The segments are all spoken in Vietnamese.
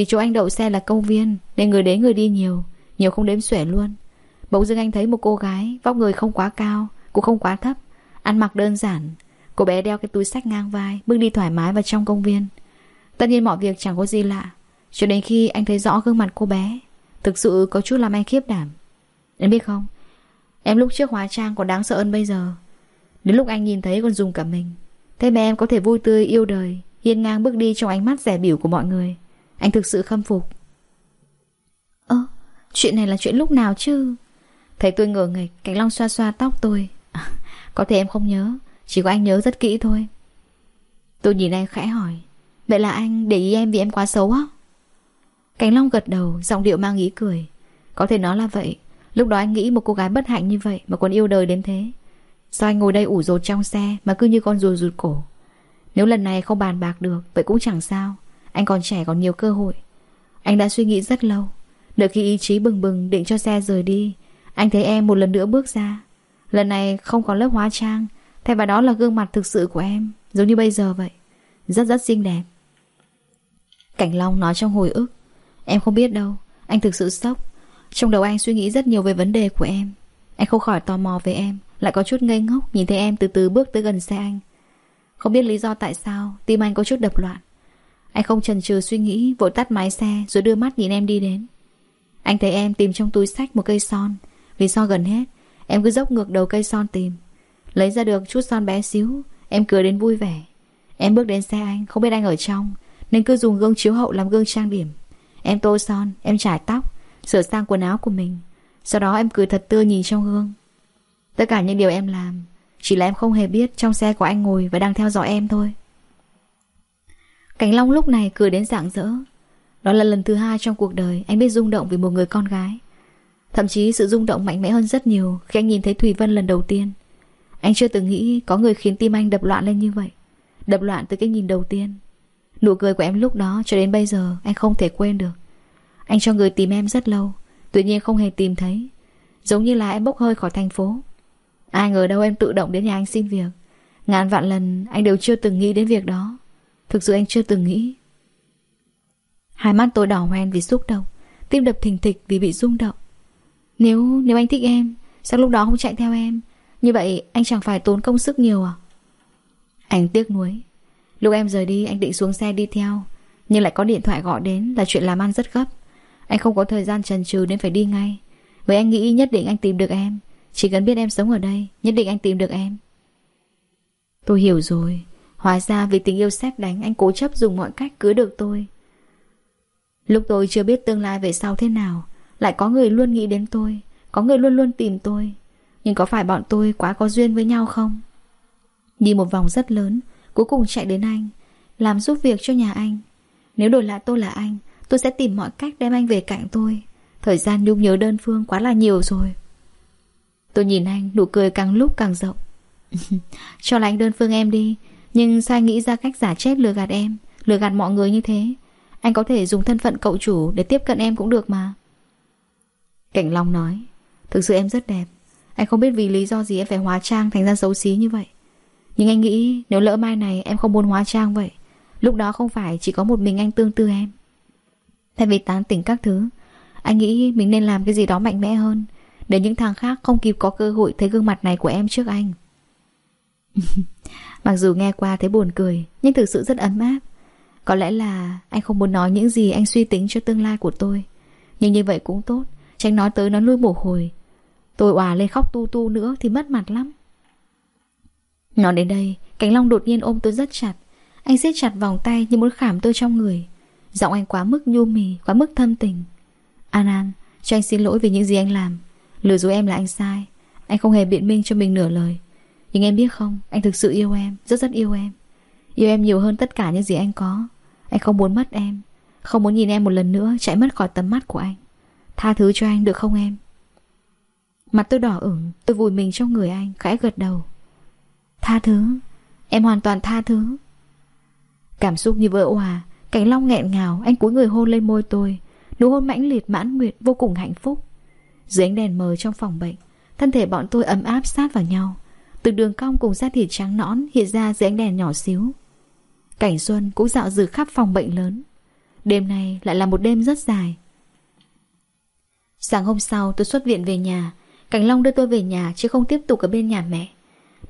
Vì chỗ anh đậu xe là công viên, Nên người đến người đi nhiều Nhiều không đếm xuể luôn. Bỗng dưng anh thấy một cô gái, Vóc người không quá cao, Cũng không quá thấp, Ăn mặc đơn giản. Cô bé đeo cái túi sách ngang vai, Bước đi thoải mái vào trong công viên. Tất nhiên mọi việc chẳng có gì lạ, Cho đến khi anh thấy rõ gương mặt cô bé. Thực sự có chút làm anh khiếp đảm. Em biết không, Em lúc trước hóa trang còn đáng sợ hơn bây giờ. Đến lúc anh nhìn thấy còn dùng cả mình. Thế mà em có thể vui tươi yêu đời, Hiên ngang bước đi trong ánh mắt rẻ biểu của mọi người. Anh thực sự khâm phục. Ơ Chuyện này là chuyện lúc nào chứ? Thấy tôi ngờ nghịch Cảnh Long xoa xoa tóc tôi. À, Có thể em không nhớ Chỉ có anh nhớ rất kỹ thôi. Tôi nhìn anh khẽ hỏi Vậy là anh để ý em vì em quá xấu á? Cảnh Long gật đầu Giọng điệu mang ý cười. Có thể nói là vậy. Lúc đó anh nghĩ một cô gái bất hạnh như vậy Mà còn yêu đời đến thế. Sao anh ngồi đây ủ rột trong xe Mà cứ như con rùa rụt cổ. Nếu lần này không bàn bạc được Vậy cũng chẳng sao. Anh còn trẻ còn nhiều cơ hội. Anh đã suy nghĩ rất lâu. Đợi khi ý chí bừng bừng định cho xe rời đi, Anh thấy em một lần nữa bước ra. Lần này không có lớp hóa trang, Thay vào đó là gương mặt thực sự của em, Giống như bây giờ vậy. Rất rất xinh đẹp. Cảnh Long nói trong hồi ức. Em không biết đâu, Anh thực sự sốc. Trong đầu anh suy nghĩ rất nhiều về vấn đề của em. Anh không khỏi tò mò về em, Lại có chút ngây ngốc Nhìn thấy em từ từ bước tới gần xe anh. Không biết lý do tại sao, Tim anh có chút đập loạn. Anh không chần chừ suy nghĩ Vội tắt máy xe Rồi đưa mắt nhìn em đi đến. Anh thấy em tìm trong túi sách một cây son. Vì son gần hết Em cứ dốc ngược đầu cây son tìm. Lấy ra được chút son bé xíu Em cười đến vui vẻ. Em bước đến xe anh Không biết anh ở trong Nên cứ dùng gương chiếu hậu làm gương trang điểm. Em tô son, em trải tóc Sửa sang quần áo của mình. Sau đó em cười thật tươi nhìn trong gương. Tất cả những điều em làm Chỉ là em không hề biết trong xe của anh ngồi Và đang theo dõi em thôi. Cảnh Long lúc này cười đến rạng rỡ. Đó là lần thứ hai trong cuộc đời Anh biết rung động vì một người con gái. Thậm chí sự rung động mạnh mẽ hơn rất nhiều Khi anh nhìn thấy Thùy Vân lần đầu tiên. Anh chưa từng nghĩ có người khiến tim anh đập loạn lên như vậy. Đập loạn từ cái nhìn đầu tiên. Nụ cười của em lúc đó cho đến bây giờ Anh không thể quên được. Anh cho người tìm em rất lâu, Tuy nhiên không hề tìm thấy. Giống như là em bốc hơi khỏi thành phố. Ai ngờ đâu em tự động đến nhà anh xin việc. Ngàn vạn lần anh đều chưa từng nghĩ đến việc đó. Thực sự anh chưa từng nghĩ. Hai mắt tôi đỏ hoen vì xúc động, Tim đập thình thịch vì bị rung động. Nếu nếu anh thích em, Sao lúc đó không chạy theo em? Như vậy anh chẳng phải tốn công sức nhiều à? Anh tiếc nuối. Lúc em rời đi, anh định xuống xe đi theo, Nhưng lại có điện thoại gọi đến là chuyện làm ăn rất gấp. Anh không có thời gian trần trừ nên phải đi ngay. Vậy anh nghĩ nhất định anh tìm được em. Chỉ cần biết em sống ở đây, Nhất định anh tìm được em. Tôi hiểu rồi. Hóa ra vì tình yêu xét đánh, Anh cố chấp dùng mọi cách cưới được tôi. Lúc tôi chưa biết tương lai về sau thế nào, Lại có người luôn nghĩ đến tôi, Có người luôn luôn tìm tôi. Nhưng có phải bọn tôi quá có duyên với nhau không? Đi một vòng rất lớn, Cuối cùng chạy đến anh, Làm giúp việc cho nhà anh. Nếu đổi lại tôi là anh, Tôi sẽ tìm mọi cách đem anh về cạnh tôi. Thời gian nhung nhớ đơn phương quá là nhiều rồi. Tôi nhìn anh, Nụ cười càng lúc càng rộng. Cho là anh đơn phương em đi nhưng sai nghĩ ra cách giả chết lừa gạt em, Lừa gạt mọi người như thế. Anh có thể dùng thân phận cậu chủ Để tiếp cận em cũng được mà. Cảnh Long nói, Thực sự em rất đẹp. Anh không biết vì lý do gì em phải hóa trang thành ra xấu xí như vậy. Nhưng anh nghĩ nếu lỡ mai này em không muốn hóa trang vậy, Lúc đó không phải chỉ có một mình anh tương tư em. Thay vì tán tỉnh các thứ, Anh nghĩ mình nên làm cái gì đó mạnh mẽ hơn, Để những thằng khác không kịp có cơ hội Thấy gương mặt này của em trước anh. Mặc dù nghe qua thấy buồn cười, Nhưng thực sự rất ấm áp. Có lẽ là anh không muốn nói những gì Anh suy tính cho tương lai của tôi. Nhưng như vậy cũng tốt, Tránh nói tới nó lui mồ hồi Tôi òa lên khóc tu tu nữa thì mất mặt lắm. Nói đến đây, Cánh Long đột nhiên ôm tôi rất chặt. Anh siết chặt vòng tay như muốn khảm tôi trong người. Giọng anh quá mức nhu mì, Quá mức thâm tình. An An, cho anh xin lỗi vì những gì anh làm. Lừa dối em là anh sai. Anh không hề biện minh cho mình nửa lời. Nhưng em biết không, Anh thực sự yêu em, Rất rất yêu em. Yêu em nhiều hơn tất cả những gì anh có. Anh không muốn mất em, Không muốn nhìn em một lần nữa, Chạy mất khỏi tầm mắt của anh. Tha thứ cho anh được không em? Mặt tôi đỏ ửng, Tôi vùi mình trong người anh, Khẽ gật đầu. Tha thứ, Em hoàn toàn tha thứ. Cảm xúc như vỡ hòa Cảnh Long nghẹn ngào, Anh cúi người hôn lên môi tôi. Nụ hôn mãnh liệt, mãn nguyện, Vô cùng hạnh phúc. Dưới ánh đèn mờ trong phòng bệnh, Thân thể bọn tôi ấm áp sát vào nhau. Từng đường cong cùng da thịt trắng nõn Hiện ra dưới ánh đèn nhỏ xíu. Cảnh xuân cũng dạo dừ khắp phòng bệnh lớn. Đêm nay lại là một đêm rất dài. Sáng hôm sau, tôi xuất viện về nhà. Cảnh Long đưa tôi về nhà chứ không tiếp tục ở bên nhà mẹ.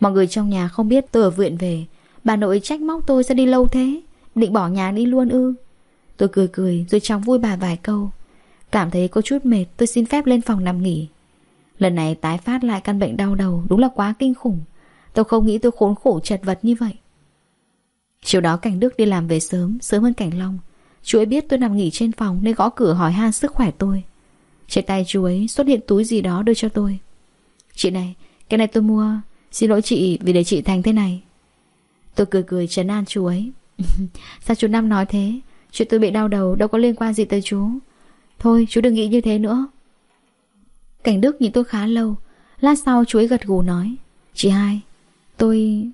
Mọi người trong nhà không biết tôi ở viện về. Bà nội trách móc tôi sẽ đi lâu thế. Định bỏ nhà đi luôn ư. Tôi cười cười rồi chóng vui bà vài câu. Cảm thấy có chút mệt, tôi xin phép lên phòng nằm nghỉ. Lần này tái phát lại căn bệnh đau đầu Đúng là quá kinh khủng. Tôi không nghĩ tôi khốn khổ chật vật như vậy. Chiều đó Cảnh Đức đi làm về sớm Sớm hơn Cảnh Long. Chú ấy biết tôi nằm nghỉ trên phòng Nên gõ cửa hỏi han sức khỏe tôi. Trên tay chú ấy xuất hiện túi gì đó đưa cho tôi. Chị này, Cái này tôi mua. Xin lỗi chị, vì để chị thành thế này. Tôi cười cười trấn an chú ấy. Sao chú Năm nói thế? Chuyện tôi bị đau đầu đâu có liên quan gì tới chú. Thôi, chú đừng nghĩ như thế nữa. Cảnh Đức nhìn tôi khá lâu Lát sau chú ấy gật gù nói, Chị hai, Tôi...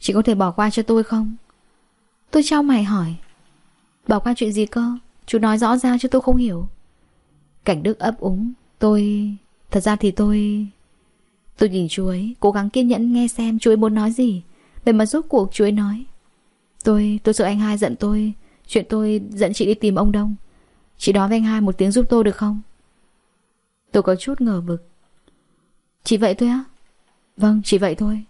Chị có thể bỏ qua cho tôi không? Tôi trao mày hỏi, Bỏ qua chuyện gì cơ? Chú nói rõ ra chứ tôi không hiểu Cảnh Đức ấp úng, Tôi... Thật ra thì tôi... Tôi nhìn chú ấy, Cố gắng kiên nhẫn nghe xem chú ấy muốn nói gì Để mà giúp cuộc chú ấy nói, Tôi... Tôi sợ anh hai giận tôi, Chuyện tôi dẫn chị đi tìm ông Đông Chị đó với anh hai một tiếng giúp tôi được không? Tôi có chút ngờ vực. Chỉ vậy thôi á? Vâng, chỉ vậy thôi.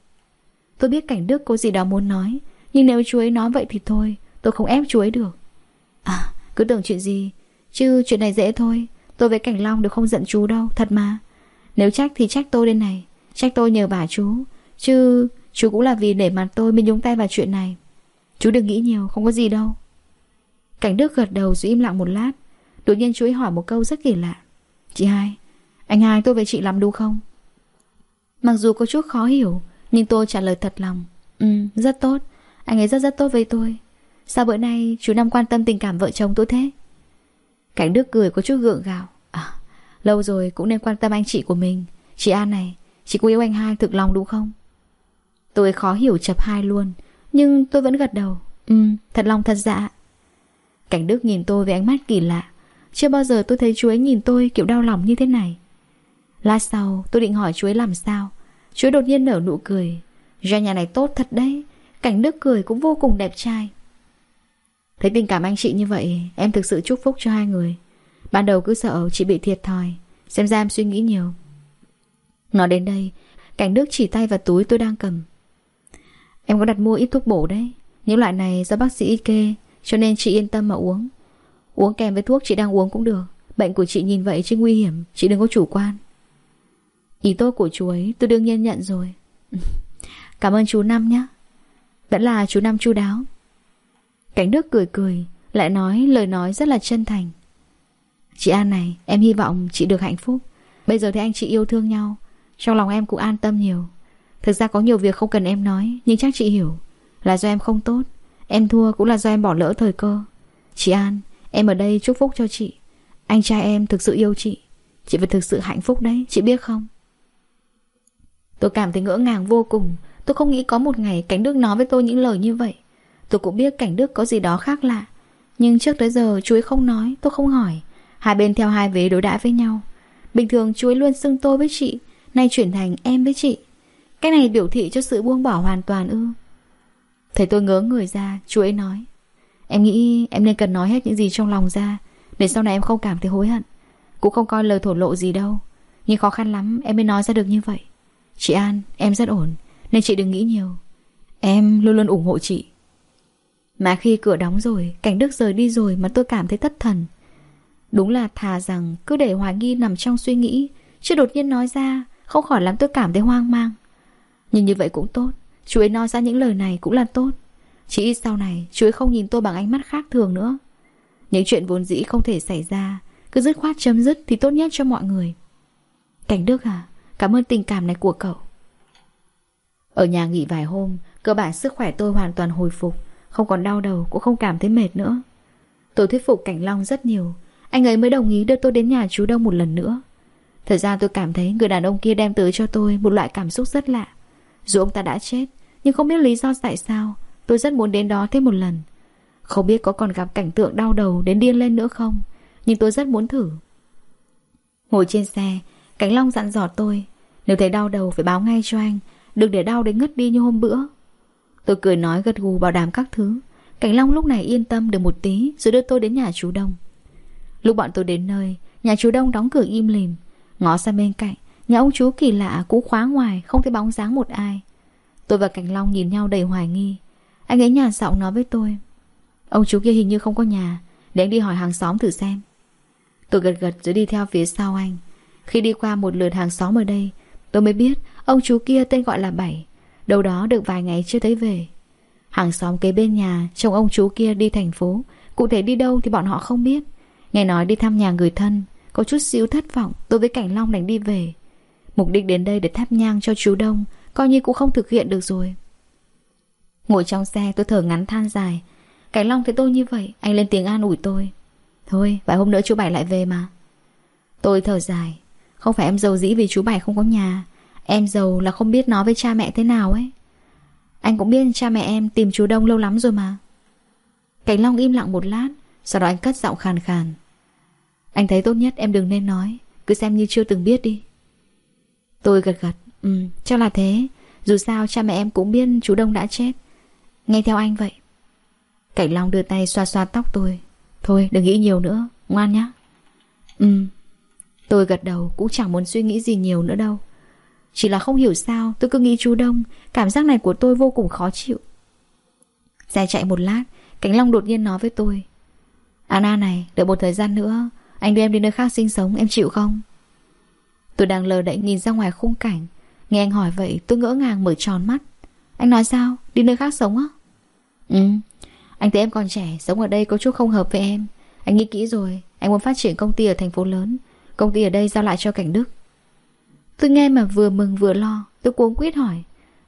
Tôi biết cảnh Đức có gì đó muốn nói Nhưng nếu chú ấy nói vậy thì thôi Tôi không ép chú ấy được. À, cứ tưởng chuyện gì Chứ chuyện này dễ thôi. Tôi với Cảnh Long đều không giận chú đâu, thật mà. Nếu trách thì trách tôi đây này Trách tôi nhờ bà chú Chứ chú cũng là vì để mặt tôi mới nhúng tay vào chuyện này. Chú đừng nghĩ nhiều, không có gì đâu. Cảnh Đức gật đầu rồi im lặng một lát. Đột nhiên chú ấy hỏi một câu rất kỳ lạ. Chị hai anh hai tôi với chị làm đúng không? Mặc dù có chút khó hiểu, Nhưng tôi trả lời thật lòng. Ừ rất tốt. Anh ấy rất rất tốt với tôi. Sao bữa nay chú Năm quan tâm tình cảm vợ chồng tôi thế? Cảnh Đức cười có chút gượng gạo. À lâu rồi cũng nên quan tâm anh chị của mình. Chị An này, Chị có yêu anh hai thực lòng đúng không? Tôi khó hiểu chập hai luôn, Nhưng tôi vẫn gật đầu. Ừ thật lòng thật dạ. Cảnh Đức nhìn tôi với ánh mắt kỳ lạ. Chưa bao giờ tôi thấy chú ấy nhìn tôi kiểu đau lòng như thế này. Lát sau, tôi định hỏi chú ấy làm sao. Chú ấy đột nhiên nở nụ cười. Ra nhà này tốt thật đấy. Cảnh nước cười cũng vô cùng đẹp trai. Thấy tình cảm anh chị như vậy, Em thực sự chúc phúc cho hai người. Ban đầu cứ sợ chị bị thiệt thòi. Xem ra em suy nghĩ nhiều. Nói đến đây, Cảnh Đức chỉ tay vào túi tôi đang cầm. Em có đặt mua ít thuốc bổ đấy. Những loại này do bác sĩ kê, Cho nên chị yên tâm mà uống. Uống kèm với thuốc chị đang uống cũng được. Bệnh của chị nhìn vậy chứ nguy hiểm, Chị đừng có chủ quan. Ý tốt của chú ấy tôi đương nhiên nhận rồi. Cảm ơn chú Năm nhé. Vẫn là chú Năm chu đáo. Cảnh Đức cười cười, Lại nói lời nói rất là chân thành. Chị An này, Em hy vọng chị được hạnh phúc. Bây giờ thì anh chị yêu thương nhau. Trong lòng em cũng an tâm nhiều. Thực ra có nhiều việc không cần em nói, Nhưng chắc chị hiểu Là do em không tốt. Em thua cũng là do em bỏ lỡ thời cơ. Chị An, Em ở đây chúc phúc cho chị. Anh trai em thực sự yêu chị. Chị phải thực sự hạnh phúc đấy, Chị biết không? Tôi cảm thấy ngỡ ngàng vô cùng. Tôi không nghĩ có một ngày Cảnh Đức nói với tôi những lời như vậy. Tôi cũng biết Cảnh Đức có gì đó khác lạ. Nhưng trước tới giờ chú ấy không nói, Tôi không hỏi. Hai bên theo hai vế đối đãi với nhau. Bình thường chú ấy luôn xưng tôi với chị, Nay chuyển thành em với chị. Cái này biểu thị cho sự buông bỏ hoàn toàn ư? Thấy tôi ngớ người ra Chú ấy nói. Em nghĩ em nên cần nói hết những gì trong lòng ra, Để sau này em không cảm thấy hối hận. Cũng không coi lời thổ lộ gì đâu. Nhưng khó khăn lắm, em mới nói ra được như vậy. Chị An, em rất ổn, Nên chị đừng nghĩ nhiều. Em luôn luôn ủng hộ chị. Mà khi cửa đóng rồi, Cảnh Đức rời đi rồi mà tôi cảm thấy thất thần. Đúng là thà rằng Cứ để hoài nghi nằm trong suy nghĩ, Chứ đột nhiên nói ra, Không khỏi làm tôi cảm thấy hoang mang. Nhưng như vậy cũng tốt, Chú ấy nói ra những lời này cũng là tốt. Chỉ ít sau này, chú ấy không nhìn tôi bằng ánh mắt khác thường nữa. Những chuyện vốn dĩ không thể xảy ra, Cứ dứt khoát chấm dứt Thì tốt nhất cho mọi người. Cảnh Đức à Cảm ơn tình cảm này của cậu. Ở nhà nghỉ vài hôm, Cơ bản sức khỏe tôi hoàn toàn hồi phục. Không còn đau đầu, cũng không cảm thấy mệt nữa. Tôi thuyết phục Cảnh Long rất nhiều. Anh ấy mới đồng ý đưa tôi đến nhà chú Đông một lần nữa. Thật ra tôi cảm thấy người đàn ông kia đem tới cho tôi Một loại cảm xúc rất lạ. Dù ông ta đã chết, Nhưng không biết lý do tại sao, Tôi rất muốn đến đó thêm một lần. Không biết có còn gặp cảnh tượng đau đầu đến điên lên nữa không, Nhưng tôi rất muốn thử. Ngồi trên xe Cảnh Long dặn dò tôi, Nếu thấy đau đầu phải báo ngay cho anh, Đừng để đau đến ngất đi như hôm bữa. Tôi cười nói gật gù bảo đảm các thứ. Cảnh Long lúc này yên tâm được một tí Rồi đưa tôi đến nhà chú Đông. Lúc bọn tôi đến nơi, Nhà chú Đông đóng cửa im lìm. Ngó sang bên cạnh, Nhà ông chú kỳ lạ cũng khóa ngoài, Không thấy bóng dáng một ai. Tôi và Cảnh Long nhìn nhau đầy hoài nghi. Anh ấy nhàn giọng nói với tôi, Ông chú kia hình như không có nhà, Để anh đi hỏi hàng xóm thử xem. Tôi gật gật rồi đi theo phía sau anh. Khi đi qua một lượt hàng xóm ở đây, Tôi mới biết ông chú kia tên gọi là Bảy, Đâu đó được vài ngày chưa thấy về. Hàng xóm kế bên nhà chồng ông chú kia đi thành phố, Cụ thể đi đâu thì bọn họ không biết. Nghe nói đi thăm nhà người thân, Có chút xíu thất vọng tôi với Cảnh Long đành đi về. Mục đích đến đây để thắp nhang cho chú Đông, Coi như cũng không thực hiện được rồi. Ngồi trong xe, tôi thở ngắn than dài. Cảnh Long thấy tôi như vậy, Anh lên tiếng an ủi tôi. Thôi, vài hôm nữa chú Bảy lại về mà. Tôi thở dài. Không phải em giàu dĩ vì chú Bảy không có nhà. Em giàu là không biết nói với cha mẹ thế nào ấy. Anh cũng biết cha mẹ em tìm chú Đông lâu lắm rồi mà. Cảnh Long im lặng một lát, Sau đó anh cất giọng khàn khàn. Anh thấy tốt nhất em đừng nên nói, Cứ xem như chưa từng biết đi. Tôi gật gật Ừ chắc là thế. Dù sao cha mẹ em cũng biết chú Đông đã chết. Nghe theo anh vậy. Cảnh Long đưa tay xoa xoa tóc tôi. Thôi, đừng nghĩ nhiều nữa, Ngoan nhá. Ừ. Tôi gật đầu, cũng chẳng muốn suy nghĩ gì nhiều nữa đâu. Chỉ là không hiểu sao, tôi cứ nghĩ chú Đông, Cảm giác này của tôi vô cùng khó chịu. Xe chạy một lát Cảnh Long đột nhiên nói với tôi, Anna này, đợi một thời gian nữa, Anh đưa em đi nơi khác sinh sống, em chịu không? Tôi đang lờ đậy nhìn ra ngoài khung cảnh, Nghe anh hỏi vậy tôi ngỡ ngàng mở tròn mắt. Anh nói sao? Đi nơi khác sống á? Ừ Anh thấy em còn trẻ, Sống ở đây có chút không hợp với em. Anh nghĩ kỹ rồi, Anh muốn phát triển công ty ở thành phố lớn Công ty ở đây giao lại cho Cảnh Đức. Tôi nghe mà vừa mừng vừa lo, Tôi cuống quýt hỏi.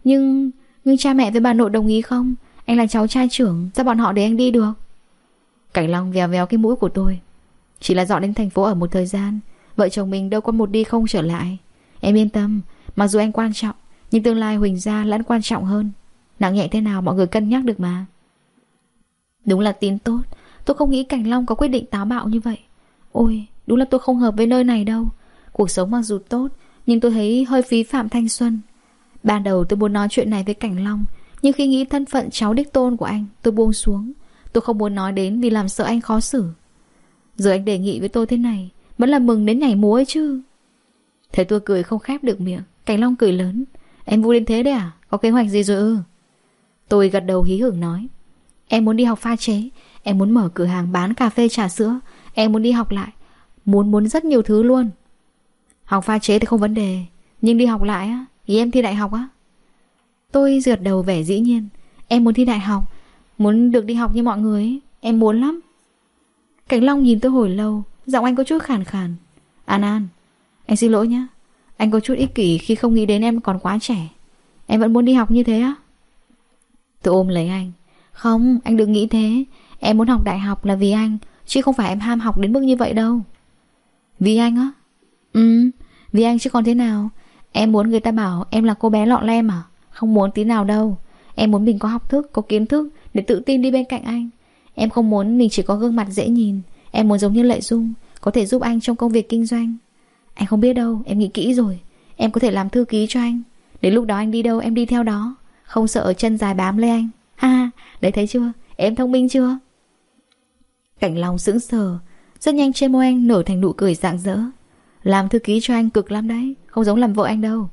Nhưng Nhưng cha mẹ với bà nội đồng ý không? Anh là cháu trai trưởng, Sao bọn họ để anh đi được? Cảnh Long vèo vèo cái mũi của tôi. Chỉ là dọn đến thành phố ở một thời gian, Vợ chồng mình đâu có một đi không trở lại. Em yên tâm, Mặc dù anh quan trọng, Nhưng tương lai Huỳnh gia lẫn quan trọng hơn. Nặng nhẹ thế nào mọi người cân nhắc được mà. Đúng là tin tốt, Tôi không nghĩ Cảnh Long có quyết định táo bạo như vậy. Ôi đúng là tôi không hợp với nơi này đâu. Cuộc sống mặc dù tốt, Nhưng tôi thấy hơi phí phạm thanh xuân. Ban đầu tôi muốn nói chuyện này với Cảnh Long, Nhưng khi nghĩ thân phận cháu đích tôn của anh, Tôi buông xuống. Tôi không muốn nói đến vì làm sợ anh khó xử. Giờ anh đề nghị với tôi thế này, Vẫn là mừng đến nhảy múa ấy chứ. Thấy tôi cười không khép được miệng, Cảnh Long cười lớn. Em vui đến thế đấy à? Có kế hoạch gì rồi ư? Tôi gật đầu hí hưởng nói. Em muốn đi học pha chế, Em muốn mở cửa hàng bán cà phê trà sữa, Em muốn đi học lại. Muốn muốn rất nhiều thứ luôn. Học pha chế thì không vấn đề, Nhưng đi học lại á Ý em thi đại học á. Tôi rượt đầu vẻ dĩ nhiên. Em muốn thi đại học, Muốn được đi học như mọi người ấy. Em muốn lắm. Cảnh Long nhìn tôi hồi lâu, Giọng anh có chút khàn khàn. An An, Anh xin lỗi nhé Anh có chút ích kỷ khi không nghĩ đến em còn quá trẻ. Em vẫn muốn đi học như thế á. Tôi ôm lấy anh. Không, anh đừng nghĩ thế. Em muốn học đại học là vì anh, Chứ không phải em ham học đến mức như vậy đâu. Vì anh á? Ừ Vì anh chứ còn thế nào? Em muốn người ta bảo em là cô bé lọ lem à? Không muốn tí nào đâu. Em muốn mình có học thức, có kiến thức Để tự tin đi bên cạnh anh. Em không muốn mình chỉ có gương mặt dễ nhìn. Em muốn giống như Lệ Dung Có thể giúp anh trong công việc kinh doanh. Anh không biết đâu, em nghĩ kỹ rồi. Em có thể làm thư ký cho anh. Đến lúc đó anh đi đâu em đi theo đó. Không sợ chân dài bám lấy anh. Ha, đấy thấy chưa, em thông minh chưa? Cảnh lòng sững sờ rất nhanh trên môi anh nở thành nụ cười rạng rỡ. Làm thư ký cho anh cực lắm đấy Không giống làm vợ anh đâu.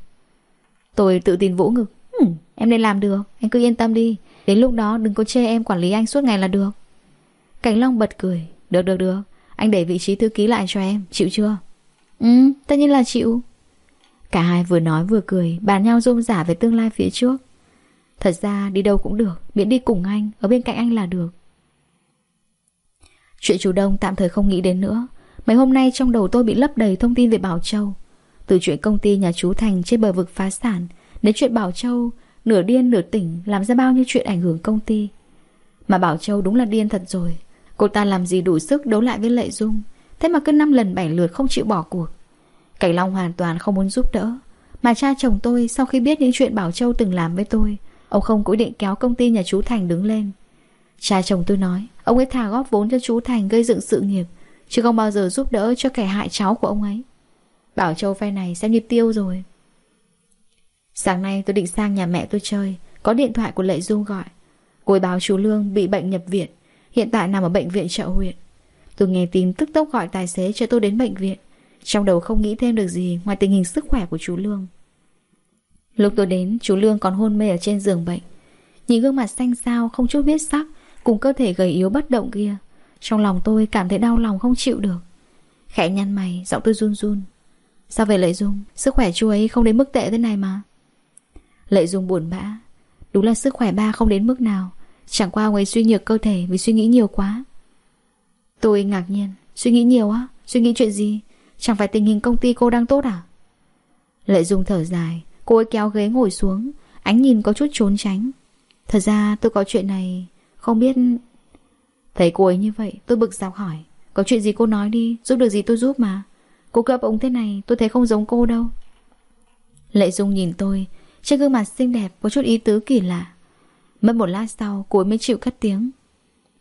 Tôi tự tin vỗ ngực. Ừ, Em nên làm được, anh cứ yên tâm đi. Đến lúc đó đừng có chê em quản lý anh suốt ngày là được. Cảnh Long bật cười. Được được được Anh để vị trí thư ký lại cho em Chịu chưa? Ừ tất nhiên là chịu. Cả hai vừa nói vừa cười Bàn nhau rôm giả về tương lai phía trước. Thật ra đi đâu cũng được Miễn đi cùng anh Ở bên cạnh anh là được. Chuyện chủ đông tạm thời không nghĩ đến nữa. Mấy hôm nay trong đầu tôi bị lấp đầy thông tin về Bảo Châu. Từ chuyện công ty nhà chú Thành trên bờ vực phá sản, Đến chuyện Bảo Châu, Nửa điên nửa tỉnh, Làm ra bao nhiêu chuyện ảnh hưởng công ty. Mà Bảo Châu đúng là điên thật rồi. Cô ta làm gì đủ sức đấu lại với Lệ Dung? Thế mà cứ năm lần bảy lượt không chịu bỏ cuộc. Cảnh Long hoàn toàn không muốn giúp đỡ. Mà cha chồng tôi sau khi biết những chuyện Bảo Châu từng làm với tôi, Ông không có định kéo công ty nhà chú Thành đứng lên. Cha chồng tôi nói Ông ấy thả góp vốn cho chú Thành gây dựng sự nghiệp, Chứ không bao giờ giúp đỡ cho kẻ hại cháu của ông ấy. Bảo Châu phe này xem như tiêu rồi. Sáng nay tôi định sang nhà mẹ tôi chơi, Có điện thoại của Lệ du gọi. Cô ấy báo chú Lương bị bệnh nhập viện, Hiện tại nằm ở bệnh viện chợ huyện. Tôi nghe tin tức tốc gọi tài xế cho tôi đến bệnh viện, Trong đầu không nghĩ thêm được gì Ngoài tình hình sức khỏe của chú Lương. Lúc tôi đến, chú Lương còn hôn mê ở trên giường bệnh. Nhìn gương mặt xanh xao, Không chút huyết sắc Cùng cơ thể gầy yếu bất động kia. Trong lòng tôi cảm thấy đau lòng không chịu được. Khẽ nhăn mày, Giọng tôi run run. Sao về Lệ Dung? Sức khỏe chú ấy không đến mức tệ thế này mà. Lệ Dung buồn bã. Đúng là sức khỏe ba không đến mức nào. Chẳng qua ông ấy suy nhược cơ thể vì suy nghĩ nhiều quá. Tôi ngạc nhiên. Suy nghĩ nhiều á? Suy nghĩ chuyện gì? Chẳng phải tình hình công ty cô đang tốt à? Lệ Dung thở dài. Cô ấy kéo ghế ngồi xuống. Ánh nhìn có chút trốn tránh. Thật ra tôi có chuyện này không biết Thấy cô ấy như vậy, tôi bực dọc hỏi, Có chuyện gì cô nói đi, Giúp được gì tôi giúp mà? Cô cấp ống thế này, tôi thấy không giống cô đâu. Lệ Dung nhìn tôi, Trên gương mặt xinh đẹp có chút ý tứ kỳ lạ. Mất một lát sau, cô ấy mới chịu cất tiếng.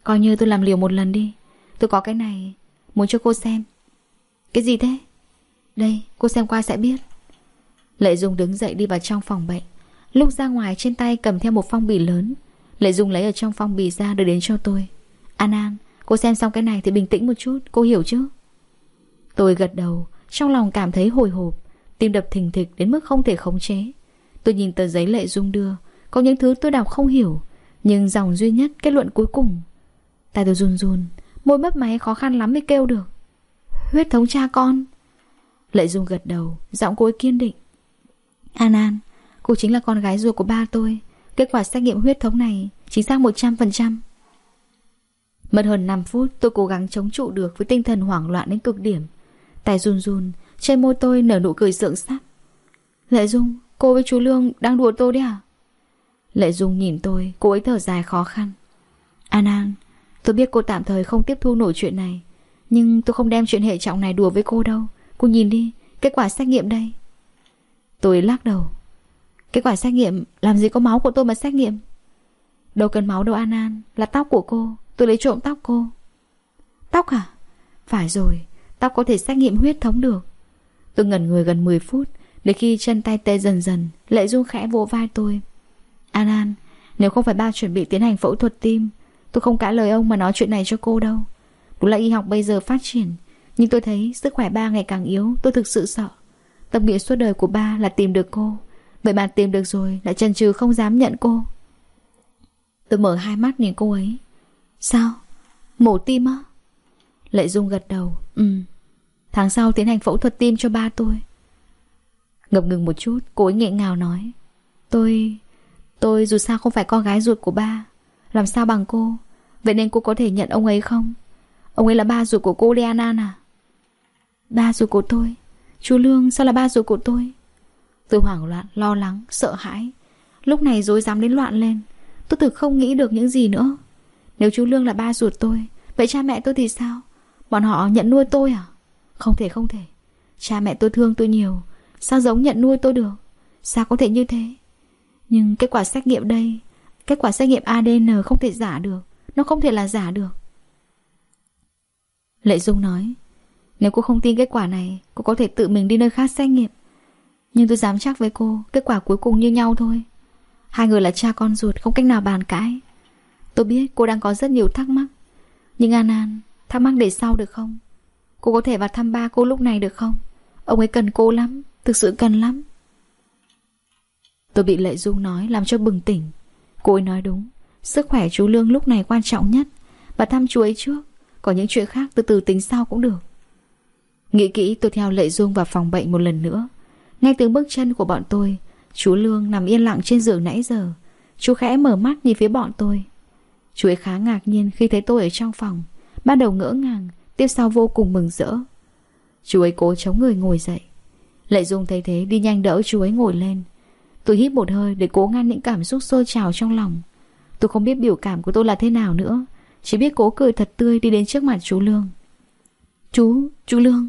Coi như tôi làm liều một lần đi, Tôi có cái này, Muốn cho cô xem. Cái gì thế? Đây, cô xem qua sẽ biết. Lệ Dung đứng dậy đi vào trong phòng bệnh, Lúc ra ngoài trên tay cầm theo một phong bì lớn. Lệ Dung lấy ở trong phong bì ra đưa đến cho tôi. À, An An Cô xem xong cái này thì bình tĩnh một chút, Cô hiểu chứ? Tôi gật đầu, Trong lòng cảm thấy hồi hộp, Tim đập thình thịch đến mức không thể khống chế. Tôi nhìn tờ giấy Lệ Dung đưa, Có những thứ tôi đọc không hiểu, Nhưng dòng duy nhất kết luận cuối cùng tay tôi run run, Môi mấp máy khó khăn lắm mới kêu được. Huyết thống cha con. Lệ Dung gật đầu, Giọng cô ấy kiên định. An An Cô chính là con gái ruột của ba tôi Kết quả xét nghiệm huyết thống này Chính xác 100% Mất hơn 5 phút, tôi cố gắng chống trụ được Với tinh thần hoảng loạn đến cực điểm. Tay run run, Trên môi tôi nở nụ cười sượng sắc. Lệ Dung, Cô với chú Lương đang đùa tôi đấy à? Lệ Dung nhìn tôi, Cô ấy thở dài khó khăn. An An, Tôi biết cô tạm thời không tiếp thu nổi chuyện này, Nhưng tôi không đem chuyện hệ trọng này đùa với cô đâu. Cô nhìn đi, Kết quả xét nghiệm đây. Tôi lắc đầu. Kết quả xét nghiệm, Làm gì có máu của tôi mà xét nghiệm? Đâu cần máu đâu, An An? Là tóc của cô. Tôi lấy trộm tóc cô. Tóc à? Phải rồi, Tóc có thể xét nghiệm huyết thống được. Tôi ngẩn người gần 10 phút Để khi chân tay tê dần dần Lệ Dung khẽ vỗ vai tôi. An An, Nếu không phải ba chuẩn bị tiến hành phẫu thuật tim, Tôi không cãi lời ông mà nói chuyện này cho cô đâu. Đúng là y học bây giờ phát triển, Nhưng tôi thấy sức khỏe ba ngày càng yếu, Tôi thực sự sợ. Tâm nguyện suốt đời của ba là tìm được cô. Vậy mà tìm được rồi, Lại chần chừ không dám nhận cô. Tôi mở hai mắt nhìn cô ấy. Sao? Mổ tim á? Lệ Dung gật đầu. Ừ. Tháng sau tiến hành phẫu thuật tim cho ba tôi. Ngập ngừng một chút, Cô ấy nghẹn ngào nói. Tôi... Tôi dù sao không phải con gái ruột của ba. Làm sao bằng cô? Vậy nên cô có thể nhận ông ấy không? Ông ấy là ba ruột của cô Lianan à? Ba ruột của tôi? Chú Lương, sao là ba ruột của tôi? Tôi hoảng loạn, lo lắng, sợ hãi. Lúc này dối dám đến loạn lên. Tôi thực không nghĩ được những gì nữa. Nếu chú Lương là ba ruột tôi Vậy cha mẹ tôi thì sao? Bọn họ nhận nuôi tôi à? Không thể không thể. Cha mẹ tôi thương tôi nhiều. Sao giống nhận nuôi tôi được? Sao có thể như thế? Nhưng kết quả xét nghiệm đây Kết quả xét nghiệm ADN không thể giả được. Nó không thể là giả được. Lệ Dung nói Nếu cô không tin kết quả này Cô có thể tự mình đi nơi khác xét nghiệm. Nhưng tôi dám chắc với cô, Kết quả cuối cùng như nhau thôi. Hai người là cha con ruột, không cách nào bàn cãi. Tôi biết cô đang có rất nhiều thắc mắc. Nhưng An An, Thắc mắc để sau được không? Cô có thể vào thăm ba cô lúc này được không? Ông ấy cần cô lắm, Thực sự cần lắm. Tôi bị Lệ Dung nói làm cho bừng tỉnh. Cô ấy nói đúng, Sức khỏe chú Lương lúc này quan trọng nhất. Và thăm chú ấy trước Còn những chuyện khác từ từ tính sau cũng được. Nghĩ kỹ, tôi theo Lệ Dung vào phòng bệnh một lần nữa nghe tiếng bước chân của bọn tôi Chú Lương nằm yên lặng trên giường nãy giờ. Chú khẽ mở mắt nhìn phía bọn tôi. Chú ấy khá ngạc nhiên khi thấy tôi ở trong phòng Ban đầu ngỡ ngàng Tiếp sau vô cùng mừng rỡ. Chú ấy cố chống người ngồi dậy. Lệ Dung thấy thế đi nhanh đỡ chú ấy ngồi lên. Tôi hít một hơi để cố ngăn những cảm xúc sôi trào trong lòng. Tôi không biết biểu cảm của tôi là thế nào nữa Chỉ biết cố cười thật tươi đi đến trước mặt chú Lương. Chú, chú Lương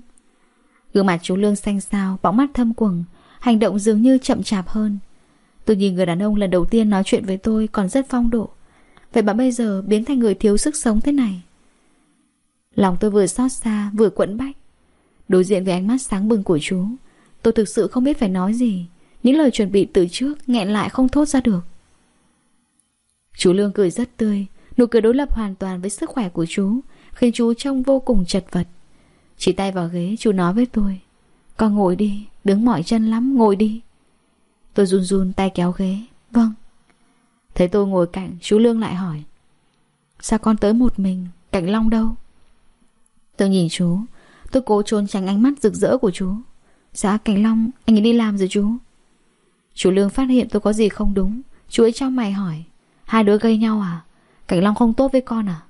Gương mặt chú Lương xanh xao, bóng mắt thâm quầng Hành động dường như chậm chạp hơn. Tôi nhìn người đàn ông lần đầu tiên nói chuyện với tôi còn rất phong độ. Vậy mà bây giờ biến thành người thiếu sức sống thế này? Lòng tôi vừa xót xa vừa quẫn bách. Đối diện với ánh mắt sáng bừng của chú Tôi thực sự không biết phải nói gì. Những lời chuẩn bị từ trước nghẹn lại không thốt ra được. Chú Lương cười rất tươi Nụ cười đối lập hoàn toàn với sức khỏe của chú Khiến chú trông vô cùng chật vật. Chỉ tay vào ghế chú nói với tôi. Con ngồi đi, Đứng mỏi chân lắm, ngồi đi. Tôi run run, tay kéo ghế. Vâng. Thấy tôi ngồi cạnh, chú Lương lại hỏi. Sao con tới một mình, cạnh Long đâu? Tôi nhìn chú. Tôi cố trốn tránh ánh mắt rực rỡ của chú. Dạ Cảnh Long, anh ấy đi làm rồi chú. Chú Lương phát hiện tôi có gì không đúng. Chú ấy cho mày hỏi. Hai đứa gây nhau à? Cảnh Long không tốt với con à?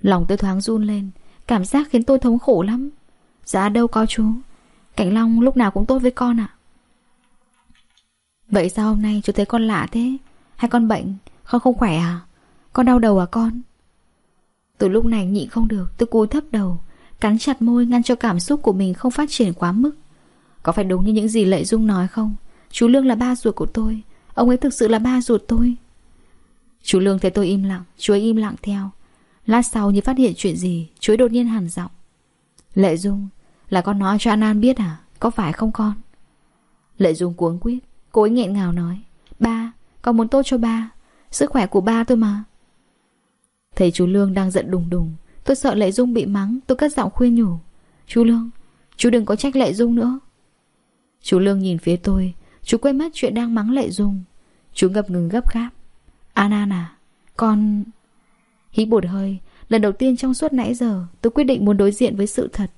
Lòng tôi thoáng run lên. Cảm giác khiến tôi thống khổ lắm. Dạ đâu có chú. Cảnh Long lúc nào cũng tốt với con ạ. Vậy sao hôm nay chú thấy con lạ thế? Hay con bệnh? Con không khỏe à? Con đau đầu à con? Từ lúc này nhịn không được, Tôi cúi thấp đầu, Cắn chặt môi ngăn cho cảm xúc của mình không phát triển quá mức. Có phải đúng như những gì Lệ Dung nói không? Chú Lương là ba ruột của tôi, Ông ấy thực sự là ba ruột tôi. Chú Lương thấy tôi im lặng, Chú ấy im lặng theo. Lát sau như phát hiện chuyện gì, chuối đột nhiên hẳn giọng. Lệ Dung, Là con nói cho An An biết à? Có phải không con? Lệ Dung cuống quyết Cô ấy nghẹn ngào nói. Ba, Con muốn tốt cho ba. Sức khỏe của ba tôi mà. Thấy chú Lương đang giận đùng đùng, Tôi sợ Lệ Dung bị mắng, Tôi cất giọng khuyên nhủ. Chú Lương, Chú đừng có trách Lệ Dung nữa. Chú Lương nhìn phía tôi, Chú quên mất chuyện đang mắng Lệ Dung. Chú ngập ngừng gấp gáp. An An à Con Hít một hơi, Lần đầu tiên trong suốt nãy giờ Tôi quyết định muốn đối diện với sự thật.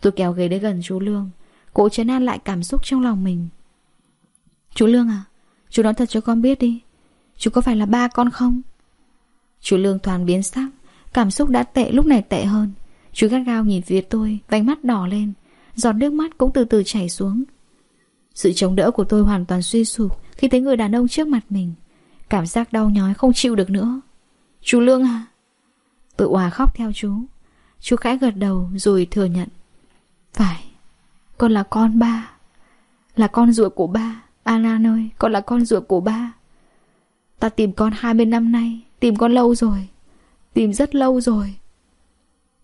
Tôi kéo ghế đến gần chú Lương, Cố chấn an lại cảm xúc trong lòng mình. Chú Lương à Chú nói thật cho con biết đi, Chú có phải là ba con không? Chú Lương toàn biến sắc, Cảm xúc đã tệ, lúc này tệ hơn. Chú gắt gao nhìn phía tôi, Vành mắt đỏ lên, Giọt nước mắt cũng từ từ chảy xuống. Sự chống đỡ của tôi hoàn toàn suy sụp Khi thấy người đàn ông trước mặt mình. Cảm giác đau nhói không chịu được nữa. Chú Lương à? Tôi hòa khóc theo chú. Chú khẽ gật đầu rồi thừa nhận. Phải, Con là con ba. Là con ruột của ba. An ơi, con là con ruột của ba. Ta tìm con 20 năm nay, Tìm con lâu rồi. Tìm rất lâu rồi.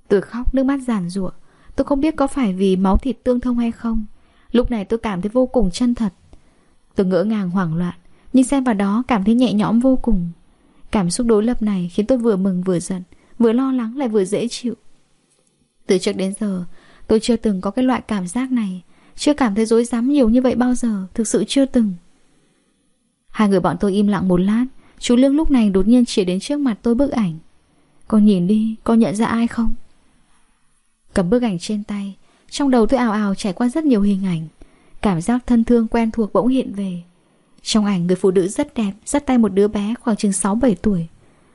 Tôi khóc, nước mắt giàn rụa Tôi không biết có phải vì máu thịt tương thông hay không. Lúc này tôi cảm thấy vô cùng chân thật. Tôi ngỡ ngàng hoảng loạn, Nhưng xem vào đó cảm thấy nhẹ nhõm vô cùng. Cảm xúc đối lập này khiến tôi vừa mừng vừa giận, Vừa lo lắng lại vừa dễ chịu. Từ trước đến giờ, Tôi chưa từng có cái loại cảm giác này, Chưa cảm thấy dối rắm nhiều như vậy bao giờ, Thực sự chưa từng. Hai người bọn tôi im lặng một lát, Chú Lương lúc này đột nhiên chỉ đến trước mặt tôi bức ảnh. Con nhìn đi, Con nhận ra ai không? Cầm bức ảnh trên tay, Trong đầu tôi ào ào trải qua rất nhiều hình ảnh. Cảm giác thân thương quen thuộc bỗng hiện về. Trong ảnh, người phụ nữ rất đẹp, Dắt tay một đứa bé khoảng chừng 6-7 tuổi.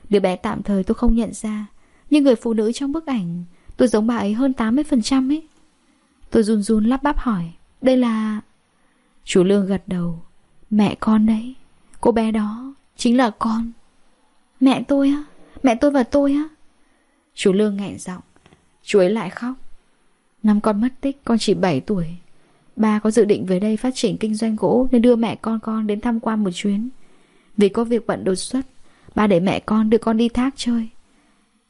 Đứa bé tạm thời tôi không nhận ra, Nhưng người phụ nữ trong bức ảnh, Tôi giống bà ấy hơn 80% ấy. Tôi run run lắp bắp hỏi, Đây là... Chú Lương gật đầu, Mẹ con đấy, Cô bé đó Chính là con. Mẹ tôi á, Mẹ tôi và tôi á. Chú Lương nghẹn giọng, Chú ấy lại khóc. Năm con mất tích, con chỉ 7 tuổi. Ba có dự định về đây phát triển kinh doanh gỗ Nên đưa mẹ con con đến tham quan một chuyến. Vì có việc bận đột xuất, Ba để mẹ con đưa con đi thác chơi.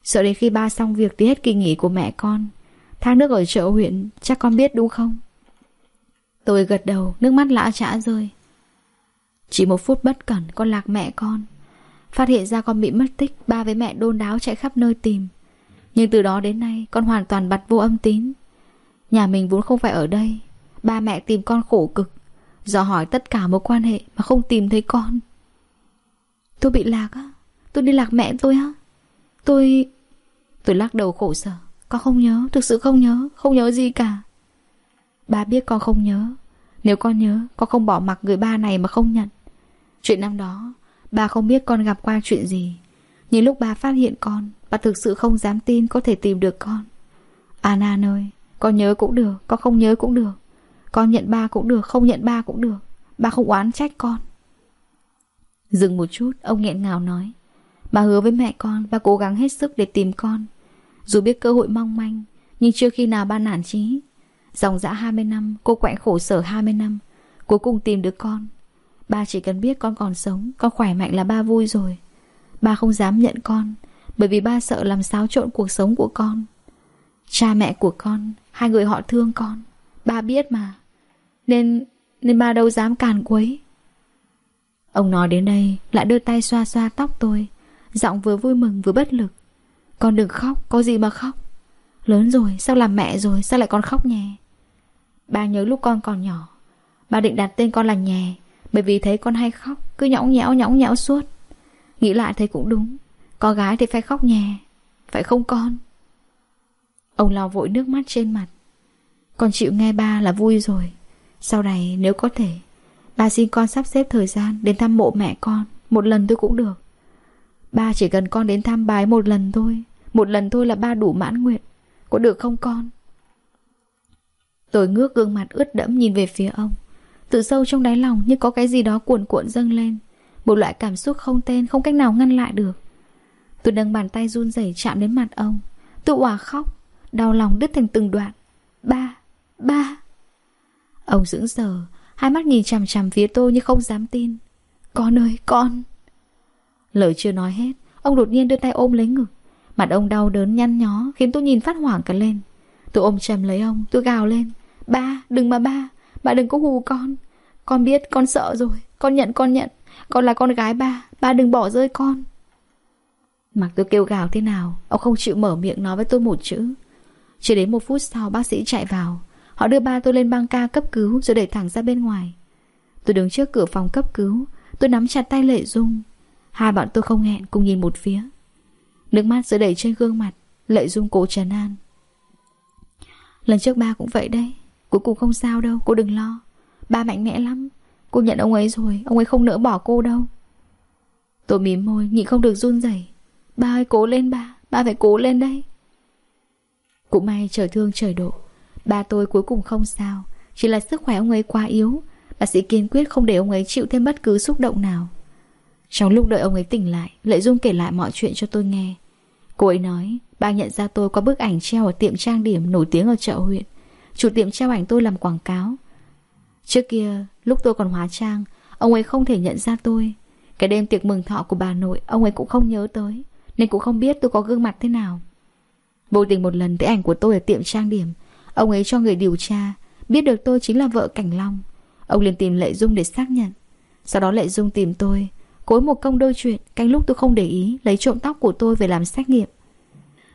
Sợ đến khi ba xong việc thì hết kỳ nghỉ của mẹ con. Thác nước ở chợ huyện, Chắc con biết đúng không? Tôi gật đầu, Nước mắt lã trã rơi. Chỉ một phút bất cẩn, con lạc mẹ con. Phát hiện ra con bị mất tích, Ba với mẹ đôn đáo chạy khắp nơi tìm. Nhưng từ đó đến nay, Con hoàn toàn bặt vô âm tín. Nhà mình vốn không phải ở đây Ba mẹ tìm con khổ cực. Dò hỏi tất cả mối quan hệ Mà không tìm thấy con. Tôi bị lạc á. Tôi đi lạc mẹ tôi á. Tôi... Tôi lắc đầu khổ sở. Con không nhớ, thực sự không nhớ. Không nhớ gì cả. Ba biết con không nhớ. Nếu con nhớ, con không bỏ mặc người ba này mà không nhận. Chuyện năm đó Ba không biết con gặp qua chuyện gì. Nhưng lúc ba phát hiện con Ba thực sự không dám tin có thể tìm được con. Anna ơi Con nhớ cũng được, con không nhớ cũng được. Con nhận ba cũng được, không nhận ba cũng được. Ba không oán trách con. Dừng một chút, ông nghẹn ngào nói. Bà hứa với mẹ con Bà cố gắng hết sức để tìm con. Dù biết cơ hội mong manh Nhưng chưa khi nào ba nản chí. Dòng dã 20 năm Cô quạnh khổ sở 20 năm Cuối cùng tìm được con. Ba chỉ cần biết con còn sống Con khỏe mạnh là ba vui rồi. Ba không dám nhận con Bởi vì ba sợ làm xáo trộn cuộc sống của con. Cha mẹ của con Hai người họ thương con. Ba biết mà. Nên nên ba đâu dám càn quấy Ông nói đến đây Lại đưa tay xoa xoa tóc tôi. Giọng vừa vui mừng vừa bất lực. Con đừng khóc, có gì mà khóc? Lớn rồi, sao làm mẹ rồi, sao lại con khóc nhè? Ba nhớ lúc con còn nhỏ Ba định đặt tên con là nhè Bởi vì thấy con hay khóc Cứ nhõng nhẽo nhõng nhẽo suốt. Nghĩ lại thấy cũng đúng Con gái thì phải khóc nhè Phải không con? Ông lau vội nước mắt trên mặt. Con chịu nghe ba là vui rồi. Sau này nếu có thể Ba xin con sắp xếp thời gian Đến thăm mộ mẹ con Một lần tôi cũng được. Ba chỉ cần con đến thăm bái một lần thôi Một lần thôi là ba đủ mãn nguyện. Có được không con? Tôi ngước gương mặt ướt đẫm nhìn về phía ông. Tự sâu trong đáy lòng như có cái gì đó cuộn cuộn dâng lên. Một loại cảm xúc không tên Không cách nào ngăn lại được. Tôi nâng bàn tay run rẩy chạm đến mặt ông. Tôi òa khóc Đau lòng đứt thành từng đoạn. Ba, ba. Ông dưỡng sờ Hai mắt nhìn chằm chằm phía tôi như không dám tin. Con ơi, con! Lời chưa nói hết Ông đột nhiên đưa tay ôm lấy ngực. Mặt ông đau đớn nhăn nhó Khiến tôi nhìn phát hoảng cả lên. Tôi ôm chầm lấy ông Tôi gào lên. Ba, đừng mà ba Ba đừng có hù con. Con biết, con sợ rồi Con nhận, con nhận. Con là con gái ba Ba đừng bỏ rơi con. Mặc tôi kêu gào thế nào Ông không chịu mở miệng nói với tôi một chữ. Chỉ đến một phút sau bác sĩ chạy vào. Họ đưa ba tôi lên băng ca cấp cứu Rồi đẩy thẳng ra bên ngoài. Tôi đứng trước cửa phòng cấp cứu Tôi nắm chặt tay Lệ Dung. Hai bọn tôi không hẹn cùng nhìn một phía. Nước mắt rơi đầy trên gương mặt Lệ Dung cố trấn an. Lần trước ba cũng vậy đấy Cuối cùng không sao đâu, cô đừng lo. Ba mạnh mẽ lắm Cô nhận ông ấy rồi, ông ấy không nỡ bỏ cô đâu. Tôi mím môi, nhịn không được run rẩy. Ba ơi cố lên ba, ba phải cố lên đây Cũng may trời thương trời độ. Ba tôi cuối cùng không sao. Chỉ là sức khỏe ông ấy quá yếu. Bác sĩ kiên quyết không để ông ấy chịu thêm bất cứ xúc động nào. Trong lúc đợi ông ấy tỉnh lại Lệ Dung kể lại mọi chuyện cho tôi nghe. Cô ấy nói, Ba nhận ra tôi có bức ảnh treo ở tiệm trang điểm nổi tiếng ở chợ huyện. Chủ tiệm treo ảnh tôi làm quảng cáo. Trước kia, Lúc tôi còn hóa trang, Ông ấy không thể nhận ra tôi. Cái đêm tiệc mừng thọ của bà nội, Ông ấy cũng không nhớ tới, Nên cũng không biết tôi có gương mặt thế nào. Vô tình một lần, thấy ảnh của tôi ở tiệm trang điểm Ông ấy cho người điều tra, Biết được tôi chính là vợ Cảnh Long. Ông liền tìm Lệ Dung để xác nhận. Sau đó Lệ Dung tìm tôi, Cối một công đôi chuyện, Canh lúc tôi không để ý, Lấy trộm tóc của tôi về làm xét nghiệm.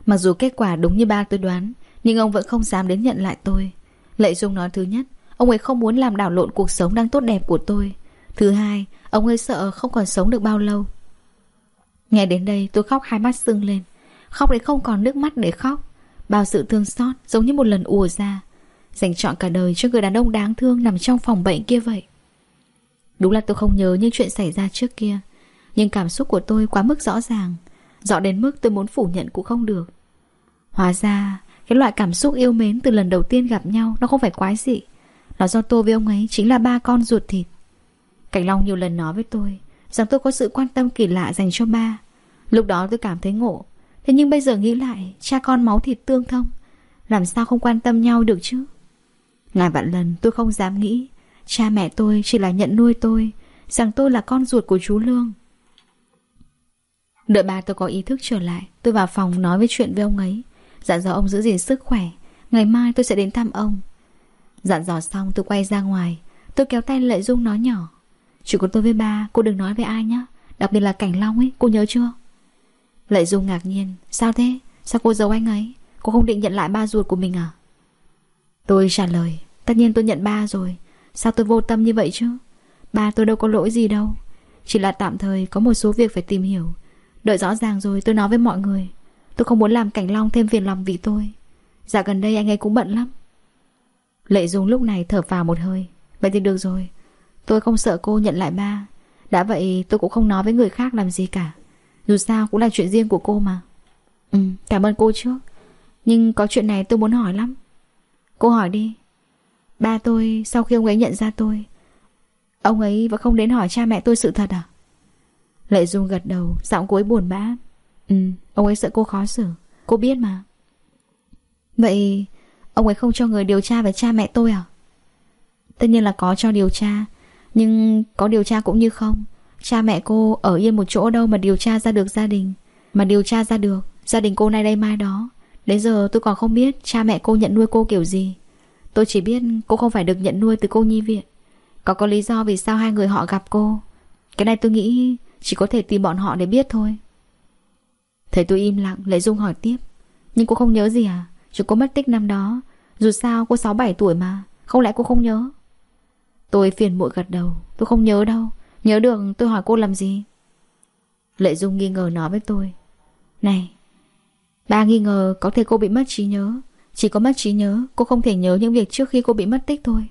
Mặc dù kết quả đúng như ba tôi đoán, Nhưng ông vẫn không dám đến nhận lại tôi. Lệ Dung nói thứ nhất, Ông ấy không muốn làm đảo lộn cuộc sống đang tốt đẹp của tôi. Thứ hai, Ông ấy sợ không còn sống được bao lâu. Nghe đến đây, tôi khóc hai mắt sưng lên. Khóc đến không còn nước mắt để khóc. Bao sự thương xót giống như một lần ùa ra, Dành chọn cả đời cho người đàn ông đáng thương Nằm trong phòng bệnh kia vậy. Đúng là tôi không nhớ những chuyện xảy ra trước kia, Nhưng cảm xúc của tôi quá mức rõ ràng, Rõ đến mức tôi muốn phủ nhận cũng không được. Hóa ra, Cái loại cảm xúc yêu mến từ lần đầu tiên gặp nhau Nó không phải quái dị. Nó do tôi với ông ấy chính là ba con ruột thịt. Cảnh Long nhiều lần nói với tôi Rằng tôi có sự quan tâm kỳ lạ dành cho ba. Lúc đó tôi cảm thấy ngộ Thế nhưng bây giờ nghĩ lại, Cha con máu thịt tương thông, Làm sao không quan tâm nhau được chứ? Ngàn vạn lần tôi không dám nghĩ, Cha mẹ tôi chỉ là nhận nuôi tôi, Rằng tôi là con ruột của chú Lương. Đợi ba tôi có ý thức trở lại, Tôi vào phòng nói với chuyện với ông ấy. Dặn dò ông giữ gìn sức khỏe, Ngày mai tôi sẽ đến thăm ông. Dặn dò xong tôi quay ra ngoài, Tôi kéo tay Lệ Dung nói nhỏ. Chuyện của tôi với ba, cô đừng nói với ai nhé Đặc biệt là Cảnh Long ấy, cô nhớ chưa? Lợi Dung ngạc nhiên. Sao thế? Sao cô giấu anh ấy? Cô không định nhận lại ba ruột của mình à? Tôi trả lời. Tất nhiên tôi nhận ba rồi. Sao tôi vô tâm như vậy chứ? Ba tôi đâu có lỗi gì đâu. Chỉ là tạm thời có một số việc phải tìm hiểu. Đợi rõ ràng rồi tôi nói với mọi người. Tôi không muốn làm Cảnh Long thêm phiền lòng vì tôi. Dạ gần đây anh ấy cũng bận lắm. Lệ Dung lúc này thở vào một hơi. Vậy thì được rồi. Tôi không sợ cô nhận lại ba. Đã vậy tôi cũng không nói với người khác làm gì cả. Dù sao cũng là chuyện riêng của cô mà. Ừ cảm ơn cô trước. Nhưng có chuyện này tôi muốn hỏi lắm. Cô hỏi đi. Ba tôi sau khi ông ấy nhận ra tôi, Ông ấy vẫn không đến hỏi cha mẹ tôi sự thật à? Lệ Dung gật đầu, Giọng cô ấy buồn bã. Ừ ông ấy sợ cô khó xử. Cô biết mà. Vậy ông ấy không cho người điều tra về cha mẹ tôi à? Tất nhiên là có cho điều tra, Nhưng có điều tra cũng như không. Cha mẹ cô ở yên một chỗ đâu mà điều tra ra được gia đình. Mà điều tra ra được, Gia đình cô nay đây mai đó. Đến giờ tôi còn không biết cha mẹ cô nhận nuôi cô kiểu gì. Tôi chỉ biết cô không phải được nhận nuôi từ cô nhi viện. Có có lý do vì sao hai người họ gặp cô. Cái này tôi nghĩ Chỉ có thể tìm bọn họ để biết thôi. Thấy tôi im lặng, Lệ Dung hỏi tiếp. Nhưng cô không nhớ gì à? Chứ cô mất tích năm đó. Dù sao cô 6-7 tuổi mà. Không lẽ cô không nhớ? Tôi phiền muội gật đầu. Tôi không nhớ đâu. Nhớ được tôi hỏi cô làm gì? Lệ Dung nghi ngờ nói với tôi. Này, Ba nghi ngờ có thể cô bị mất trí nhớ. Chỉ có mất trí nhớ, Cô không thể nhớ những việc trước khi cô bị mất tích thôi.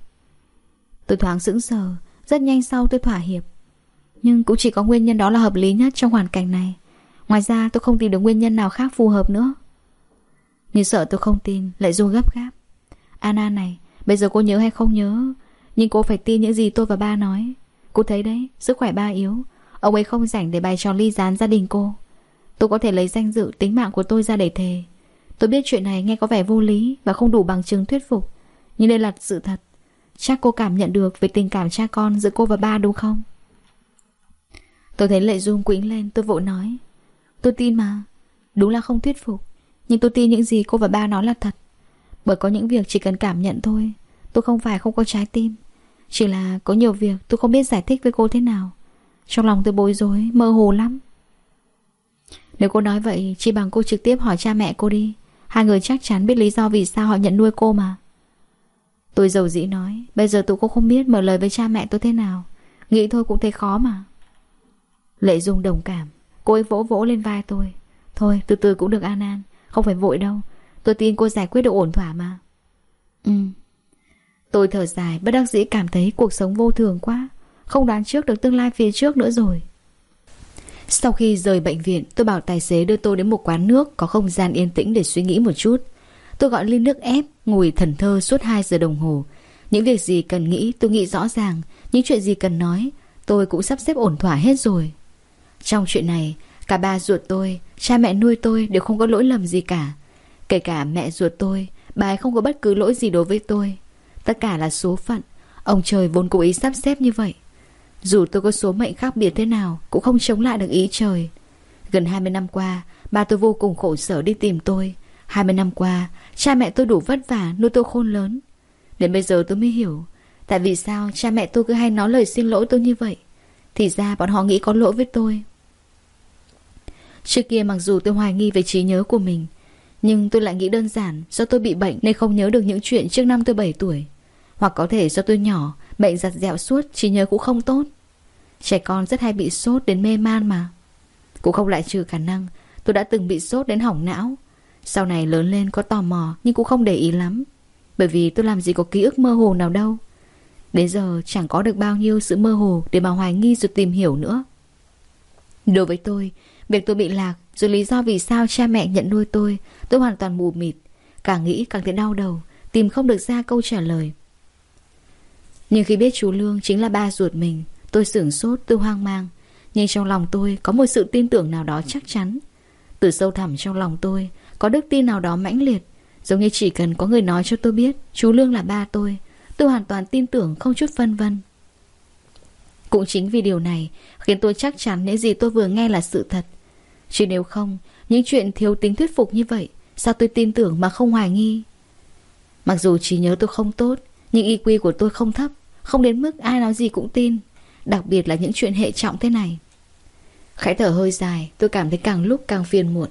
Tôi thoáng sững sờ, Rất nhanh sau tôi thỏa hiệp. Nhưng cũng chỉ có nguyên nhân đó là hợp lý nhất trong hoàn cảnh này. Ngoài ra tôi không tìm được nguyên nhân nào khác phù hợp nữa. Nhưng sợ tôi không tin Lại Dung gấp gáp. Anna này, Bây giờ cô nhớ hay không nhớ? Nhưng cô phải tin những gì tôi và ba nói. Cô thấy đấy, Sức khỏe ba yếu. Ông ấy không rảnh để bày trò ly gián gia đình cô. Tôi có thể lấy danh dự tính mạng của tôi ra để thề. Tôi biết chuyện này nghe có vẻ vô lý Và không đủ bằng chứng thuyết phục. Nhưng đây là sự thật. Chắc cô cảm nhận được về tình cảm cha con giữa cô và ba đúng không? Tôi thấy lệ dung quĩnh lên, tôi vội nói. Tôi tin mà. Đúng là không thuyết phục. Nhưng tôi tin những gì cô và ba nói là thật. Bởi có những việc chỉ cần cảm nhận thôi. Tôi không phải không có trái tim. Chỉ là có nhiều việc tôi không biết giải thích với cô thế nào. Trong lòng tôi bối rối, Mơ hồ lắm. Nếu cô nói vậy, Chỉ bằng cô trực tiếp hỏi cha mẹ cô đi. Hai người chắc chắn biết lý do vì sao họ nhận nuôi cô mà. Tôi giàu dĩ nói, Bây giờ tôi cũng không biết mở lời với cha mẹ tôi thế nào. Nghĩ thôi cũng thấy khó mà. Lệ Dung đồng cảm. Cô ấy vỗ vỗ lên vai tôi. Thôi, từ từ cũng được, An An. Không phải vội đâu. Tôi tin cô giải quyết được ổn thỏa mà. Ừ. Tôi thở dài, bất đắc dĩ cảm thấy cuộc sống vô thường quá. Không đoán trước được tương lai phía trước nữa rồi. Sau khi rời bệnh viện, Tôi bảo tài xế đưa tôi đến một quán nước Có không gian yên tĩnh để suy nghĩ một chút. Tôi gọi ly nước ép, Ngồi thần thơ suốt 2 giờ đồng hồ. Những việc gì cần nghĩ, tôi nghĩ rõ ràng. Những chuyện gì cần nói, Tôi cũng sắp xếp ổn thỏa hết rồi. Trong chuyện này, Cả ba ruột tôi, Cha mẹ nuôi tôi đều không có lỗi lầm gì cả. Kể cả mẹ ruột tôi, Bà ấy không có bất cứ lỗi gì đối với tôi. Tất cả là số phận. Ông trời vốn cố ý sắp xếp như vậy. Dù tôi có số mệnh khác biệt thế nào, Cũng không chống lại được ý trời. Gần 20 năm qua Ba tôi vô cùng khổ sở đi tìm tôi. 20 năm qua, Cha mẹ tôi đủ vất vả nuôi tôi khôn lớn. Đến bây giờ tôi mới hiểu, Tại vì sao cha mẹ tôi cứ hay nói lời xin lỗi tôi như vậy. Thì ra bọn họ nghĩ có lỗi với tôi. Trước kia mặc dù tôi hoài nghi về trí nhớ của mình nhưng tôi lại nghĩ đơn giản, Do tôi bị bệnh nên không nhớ được những chuyện trước năm tôi 7 tuổi. Hoặc có thể do tôi nhỏ, Bệnh giặt dẹo suốt, Trí nhớ cũng không tốt. Trẻ con rất hay bị sốt đến mê man mà. Cũng không lại trừ khả năng, Tôi đã từng bị sốt đến hỏng não. Sau này lớn lên có tò mò, Nhưng cũng không để ý lắm. Bởi vì tôi làm gì có ký ức mơ hồ nào đâu. Đến giờ chẳng có được bao nhiêu sự mơ hồ Để mà hoài nghi rồi tìm hiểu nữa. Đối với tôi, Việc tôi bị lạc dù lý do vì sao cha mẹ nhận nuôi tôi Tôi hoàn toàn mù mịt. Càng nghĩ càng thấy đau đầu Tìm không được ra câu trả lời. Nhưng khi biết chú Lương chính là ba ruột mình Tôi sửng sốt, tôi hoang mang. Nhưng trong lòng tôi có một sự tin tưởng nào đó chắc chắn. Từ sâu thẳm trong lòng tôi Có đức tin nào đó mãnh liệt. Giống như chỉ cần có người nói cho tôi biết Chú Lương là ba tôi Tôi hoàn toàn tin tưởng không chút phân vân. Cũng chính vì điều này Khiến tôi chắc chắn những gì tôi vừa nghe là sự thật. Chứ nếu không, Những chuyện thiếu tính thuyết phục như vậy, Sao tôi tin tưởng mà không hoài nghi? Mặc dù trí nhớ tôi không tốt, Nhưng IQ của tôi không thấp, Không đến mức ai nói gì cũng tin, Đặc biệt là những chuyện hệ trọng thế này. Khẽ thở hơi dài, Tôi cảm thấy càng lúc càng phiền muộn.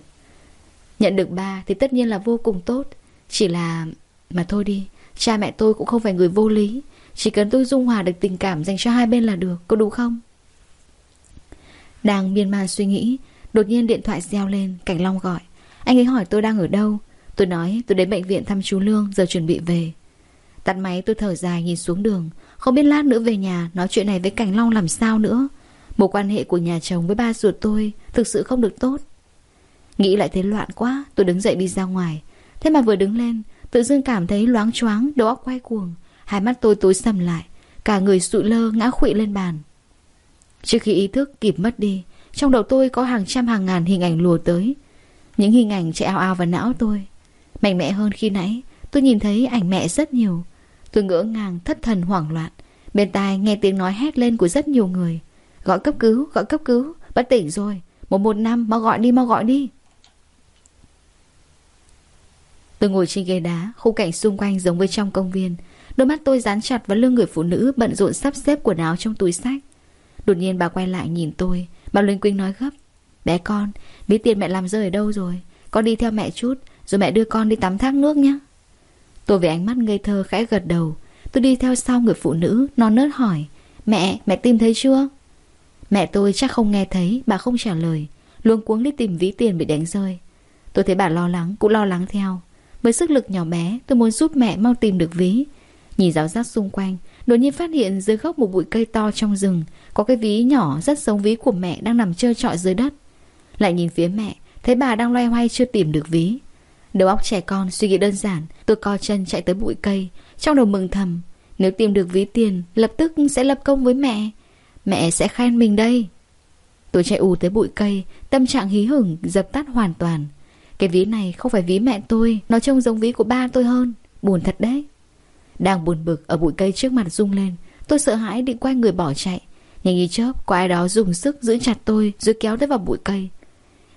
Nhận được ba thì tất nhiên là vô cùng tốt, Chỉ là... Mà thôi đi, Cha mẹ tôi cũng không phải người vô lý, Chỉ cần tôi dung hòa được tình cảm dành cho hai bên là được, Có đúng không? Đang miên man suy nghĩ Đột nhiên điện thoại reo lên, Cảnh Long gọi. Anh ấy hỏi tôi đang ở đâu. Tôi nói, tôi đến bệnh viện thăm chú Lương, Giờ chuẩn bị về. Tắt máy, tôi thở dài nhìn xuống đường. Không biết lát nữa về nhà, Nói chuyện này với Cảnh Long làm sao nữa? Một quan hệ của nhà chồng với ba ruột tôi Thực sự không được tốt. Nghĩ lại thấy loạn quá, Tôi đứng dậy đi ra ngoài. Thế mà vừa đứng lên, Tự dưng cảm thấy loáng choáng, Đầu óc quay cuồng. Hai mắt tôi tối sầm lại, Cả người sụi lơ ngã khụy lên bàn. Trước khi ý thức kịp mất đi trong đầu tôi có hàng trăm hàng ngàn hình ảnh lùa tới. Những hình ảnh chạy ao ao vào não tôi. Mạnh mẽ hơn khi nãy Tôi nhìn thấy ảnh mẹ rất nhiều. Tôi ngỡ ngàng thất thần hoảng loạn. Bên tai nghe tiếng nói hét lên của rất nhiều người. Gọi cấp cứu, gọi cấp cứu. Bất tỉnh rồi. Một một năm, mau gọi đi, mau gọi đi. Tôi ngồi trên ghế đá Khung cảnh xung quanh giống với trong công viên. Đôi mắt tôi dán chặt vào lưng người phụ nữ Bận rộn sắp xếp quần áo trong túi sách. Đột nhiên bà quay lại nhìn tôi. Bà Linh Quynh nói gấp Bé con, ví tiền mẹ làm rơi ở đâu rồi? Con đi theo mẹ chút Rồi mẹ đưa con đi tắm thác nước nhé Tôi với ánh mắt ngây thơ khẽ gật đầu. Tôi đi theo sau người phụ nữ Non nớt hỏi Mẹ, mẹ tìm thấy chưa? Mẹ tôi chắc không nghe thấy Bà không trả lời. Luôn cuống đi tìm ví tiền bị đánh rơi. Tôi thấy bà lo lắng cũng lo lắng theo. Với sức lực nhỏ bé tôi muốn giúp mẹ mau tìm được ví. Nhìn giáo giác xung quanh Đột nhiên phát hiện dưới gốc một bụi cây to trong rừng. Có cái ví nhỏ rất giống ví của mẹ Đang nằm trơ trọi dưới đất. Lại nhìn phía mẹ, Thấy bà đang loay hoay chưa tìm được ví. Đầu óc trẻ con suy nghĩ đơn giản, Tôi co chân chạy tới bụi cây. Trong đầu mừng thầm, Nếu tìm được ví tiền, Lập tức sẽ lập công với mẹ. Mẹ sẽ khen mình đây. Tôi chạy ù tới bụi cây, Tâm trạng hí hửng, dập tắt hoàn toàn. Cái ví này không phải ví mẹ tôi, Nó trông giống ví của ba tôi hơn. Buồn thật đấy. Đang buồn bực ở bụi cây trước mặt rung lên, Tôi sợ hãi định quay người bỏ chạy. Nhanh như chớp có ai đó dùng sức giữ chặt tôi Rồi kéo tới vào bụi cây.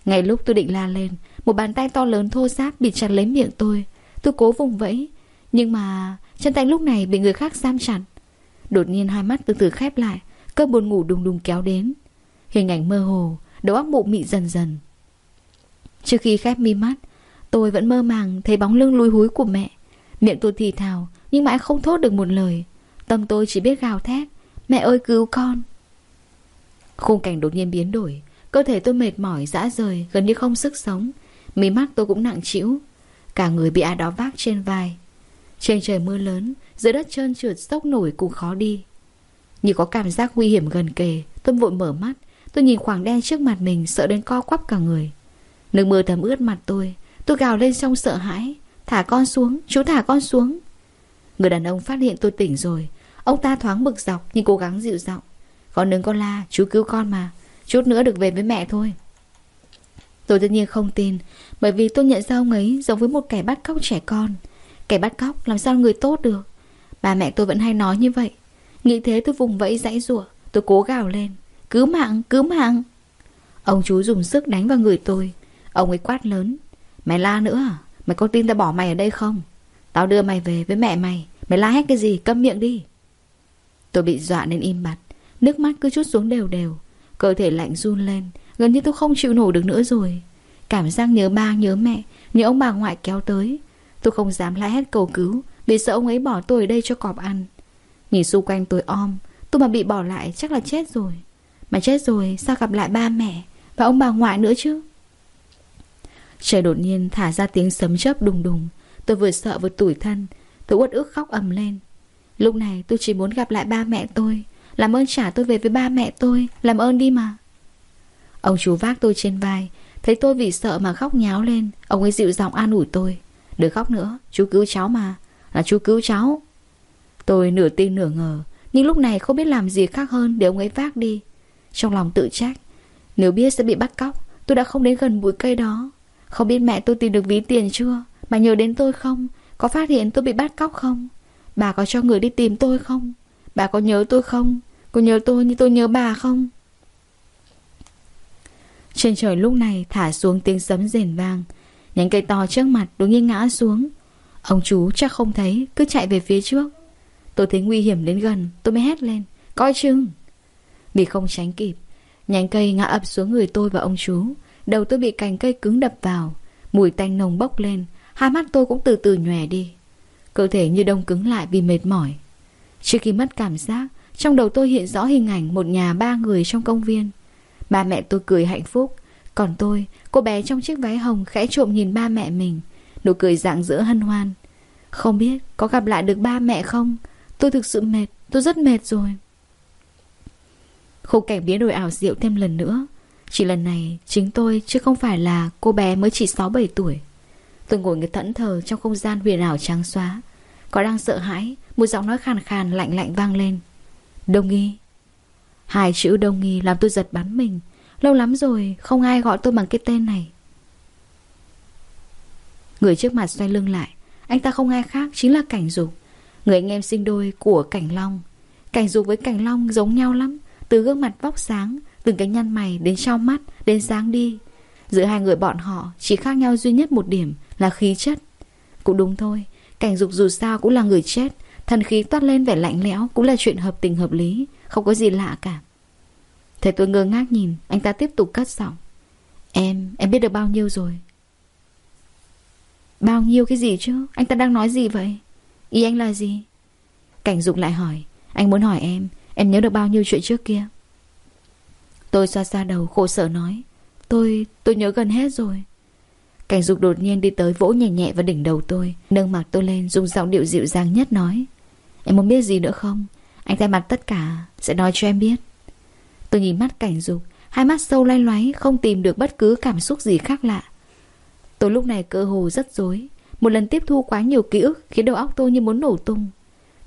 Ngay lúc tôi định la lên, Một bàn tay to lớn thô ráp bị chặt lấy miệng tôi. Tôi cố vùng vẫy, Nhưng mà chân tay lúc này bị người khác giam chặt. Đột nhiên hai mắt từ từ khép lại, Cơn buồn ngủ đùng đùng kéo đến. Hình ảnh mơ hồ, Đầu óc mụ mị dần dần. Trước khi khép mi mắt, Tôi vẫn mơ màng thấy bóng lưng lùi húi của mẹ. Miệng tôi thì thào, Nhưng mãi không thốt được một lời. Tâm tôi chỉ biết gào thét, Mẹ ơi, cứu con! Khung cảnh đột nhiên biến đổi. Cơ thể tôi mệt mỏi dã rời Gần như không sức sống. Mí mắt tôi cũng nặng trĩu. Cả người bị ai đó vác trên vai. Trên trời mưa lớn Dưới đất trơn trượt sốc nổi cũng khó đi. Như có cảm giác nguy hiểm gần kề Tôi vội mở mắt. Tôi nhìn khoảng đen trước mặt mình Sợ đến co quắp cả người. Nước mưa thấm ướt mặt tôi. Tôi gào lên trong sợ hãi. Thả con xuống, chú thả con xuống. Người đàn ông phát hiện tôi tỉnh rồi. Ông ta thoáng bực dọc nhưng cố gắng dịu giọng. Con đừng có la, chú cứu con mà. Chút nữa được về với mẹ thôi. Tôi tất nhiên không tin Bởi vì tôi nhận ra ông ấy giống với một kẻ bắt cóc trẻ con. Kẻ bắt cóc làm sao người tốt được? Bà mẹ tôi vẫn hay nói như vậy. Nghĩ thế tôi vùng vẫy dãy rủa Tôi cố gào lên. Cứu mạng, cứu mạng. Ông chú dùng sức đánh vào người tôi. Ông ấy quát lớn. Mày la nữa à? Mày có tin tao bỏ mày ở đây không? Tao đưa mày về với mẹ mày. Mày la hết cái gì? Câm miệng đi. Tôi bị dọa nên im bặt. Nước mắt cứ chút xuống đều đều. Cơ thể lạnh run lên, Gần như tôi không chịu nổi được nữa rồi. Cảm giác nhớ ba, nhớ mẹ, Nhớ ông bà ngoại kéo tới. Tôi không dám la hét cầu cứu, Vì sợ ông ấy bỏ tôi ở đây cho cọp ăn. Nhìn xung quanh tôi om, Tôi mà bị bỏ lại chắc là chết rồi. Mà chết rồi, sao gặp lại ba mẹ Và ông bà ngoại nữa chứ? Trời đột nhiên thả ra tiếng sấm chớp đùng đùng. Tôi vừa sợ vừa tủi thân, Tôi uất ức khóc ầm lên. Lúc này tôi chỉ muốn gặp lại ba mẹ tôi làm ơn trả tôi về với ba mẹ tôi Làm ơn đi mà. Ông chú vác tôi trên vai Thấy tôi vì sợ mà khóc nháo lên. Ông ấy dịu giọng an ủi tôi. Đừng khóc nữa, chú cứu cháu mà. Là chú cứu cháu. Tôi nửa tin nửa ngờ Nhưng lúc này không biết làm gì khác hơn để ông ấy vác đi. Trong lòng tự trách Nếu biết sẽ bị bắt cóc Tôi đã không đến gần bụi cây đó. Không biết mẹ tôi tìm được ví tiền chưa Bà nhớ đến tôi không? Có phát hiện tôi bị bắt cóc không? Bà có cho người đi tìm tôi không? Bà có nhớ tôi không? Có nhớ tôi như tôi nhớ bà không? Trên trời lúc này thả xuống tiếng sấm rền vang. Nhánh cây to trước mặt đột nhiên ngã xuống. Ông chú chắc không thấy, Cứ chạy về phía trước. Tôi thấy nguy hiểm đến gần, Tôi mới hét lên, Coi chừng! Vì không tránh kịp, Nhánh cây ngã ập xuống người tôi và ông chú. Đầu tôi bị cành cây cứng đập vào. Mùi tanh nồng bốc lên, Hai mắt tôi cũng từ từ nhòe đi. Cơ thể như đông cứng lại vì mệt mỏi. Trước khi mất cảm giác Trong đầu tôi hiện rõ hình ảnh một nhà ba người trong công viên. Ba mẹ tôi cười hạnh phúc. Còn tôi, cô bé trong chiếc váy hồng khẽ trộm nhìn ba mẹ mình Nụ cười rạng rỡ hân hoan. Không biết có gặp lại được ba mẹ không? Tôi thực sự mệt Tôi rất mệt rồi. Khung cảnh biến đổi ảo diệu thêm lần nữa. Chỉ lần này chính tôi chứ không phải là cô bé mới chỉ 6-7 tuổi. Tôi ngồi người thẫn thờ trong không gian huyền ảo trắng xóa. Có đang sợ hãi, Một giọng nói khàn khàn, lạnh lạnh vang lên. Đông nghi. Hai chữ đông nghi làm tôi giật bắn mình. Lâu lắm rồi, không ai gọi tôi bằng cái tên này. Người trước mặt xoay lưng lại. Anh ta không ai khác chính là Cảnh Dục. Người anh em sinh đôi của Cảnh Long. Cảnh Dục với Cảnh Long giống nhau lắm. Từ gương mặt vóc sáng Từng cái nhăn mày đến trao mắt, Đến sáng đi. Giữa hai người bọn họ chỉ khác nhau duy nhất một điểm là khí chất. Cũng đúng thôi. Cảnh dục dù sao cũng là người chết. Thần khí toát lên vẻ lạnh lẽo Cũng là chuyện hợp tình hợp lý. Không có gì lạ cả. Thấy tôi ngơ ngác nhìn Anh ta tiếp tục cất giọng. Em, em biết được bao nhiêu rồi. Bao nhiêu cái gì chứ? Anh ta đang nói gì vậy? Ý anh là gì? Cảnh dục lại hỏi. Anh muốn hỏi em Em nhớ được bao nhiêu chuyện trước kia? Tôi xoa xa đầu khổ sở nói. Tôi, tôi nhớ gần hết rồi. Cảnh dục đột nhiên đi tới vỗ nhẹ nhẹ vào đỉnh đầu tôi, Nâng mặt tôi lên, dùng giọng điệu dịu dàng nhất nói, Em muốn biết gì nữa không? Anh thay mặt tất cả Sẽ nói cho em biết. Tôi nhìn mắt cảnh dục, Hai mắt sâu lay loáy, Không tìm được bất cứ cảm xúc gì khác lạ. Tôi lúc này cơ hồ rất dối Một lần tiếp thu quá nhiều ký ức Khiến đầu óc tôi như muốn nổ tung.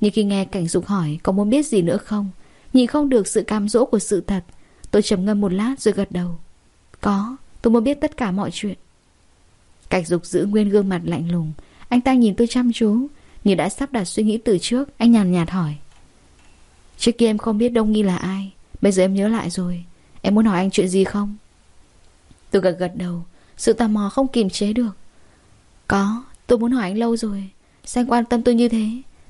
Nhưng khi nghe cảnh dục hỏi Có muốn biết gì nữa không, Nhìn không được sự cam dỗ của sự thật, Tôi trầm ngâm một lát rồi gật đầu. Có, Tôi muốn biết tất cả mọi chuyện cạch dục giữ nguyên gương mặt lạnh lùng. Anh ta nhìn tôi chăm chú, Như đã sắp đặt suy nghĩ từ trước, Anh nhàn nhạt hỏi. Trước kia em không biết Đông Nghi là ai, Bây giờ em nhớ lại rồi. Em muốn hỏi anh chuyện gì không? Tôi gật gật đầu, Sự tò mò không kìm chế được. Có, Tôi muốn hỏi anh lâu rồi. Sao anh quan tâm tôi như thế?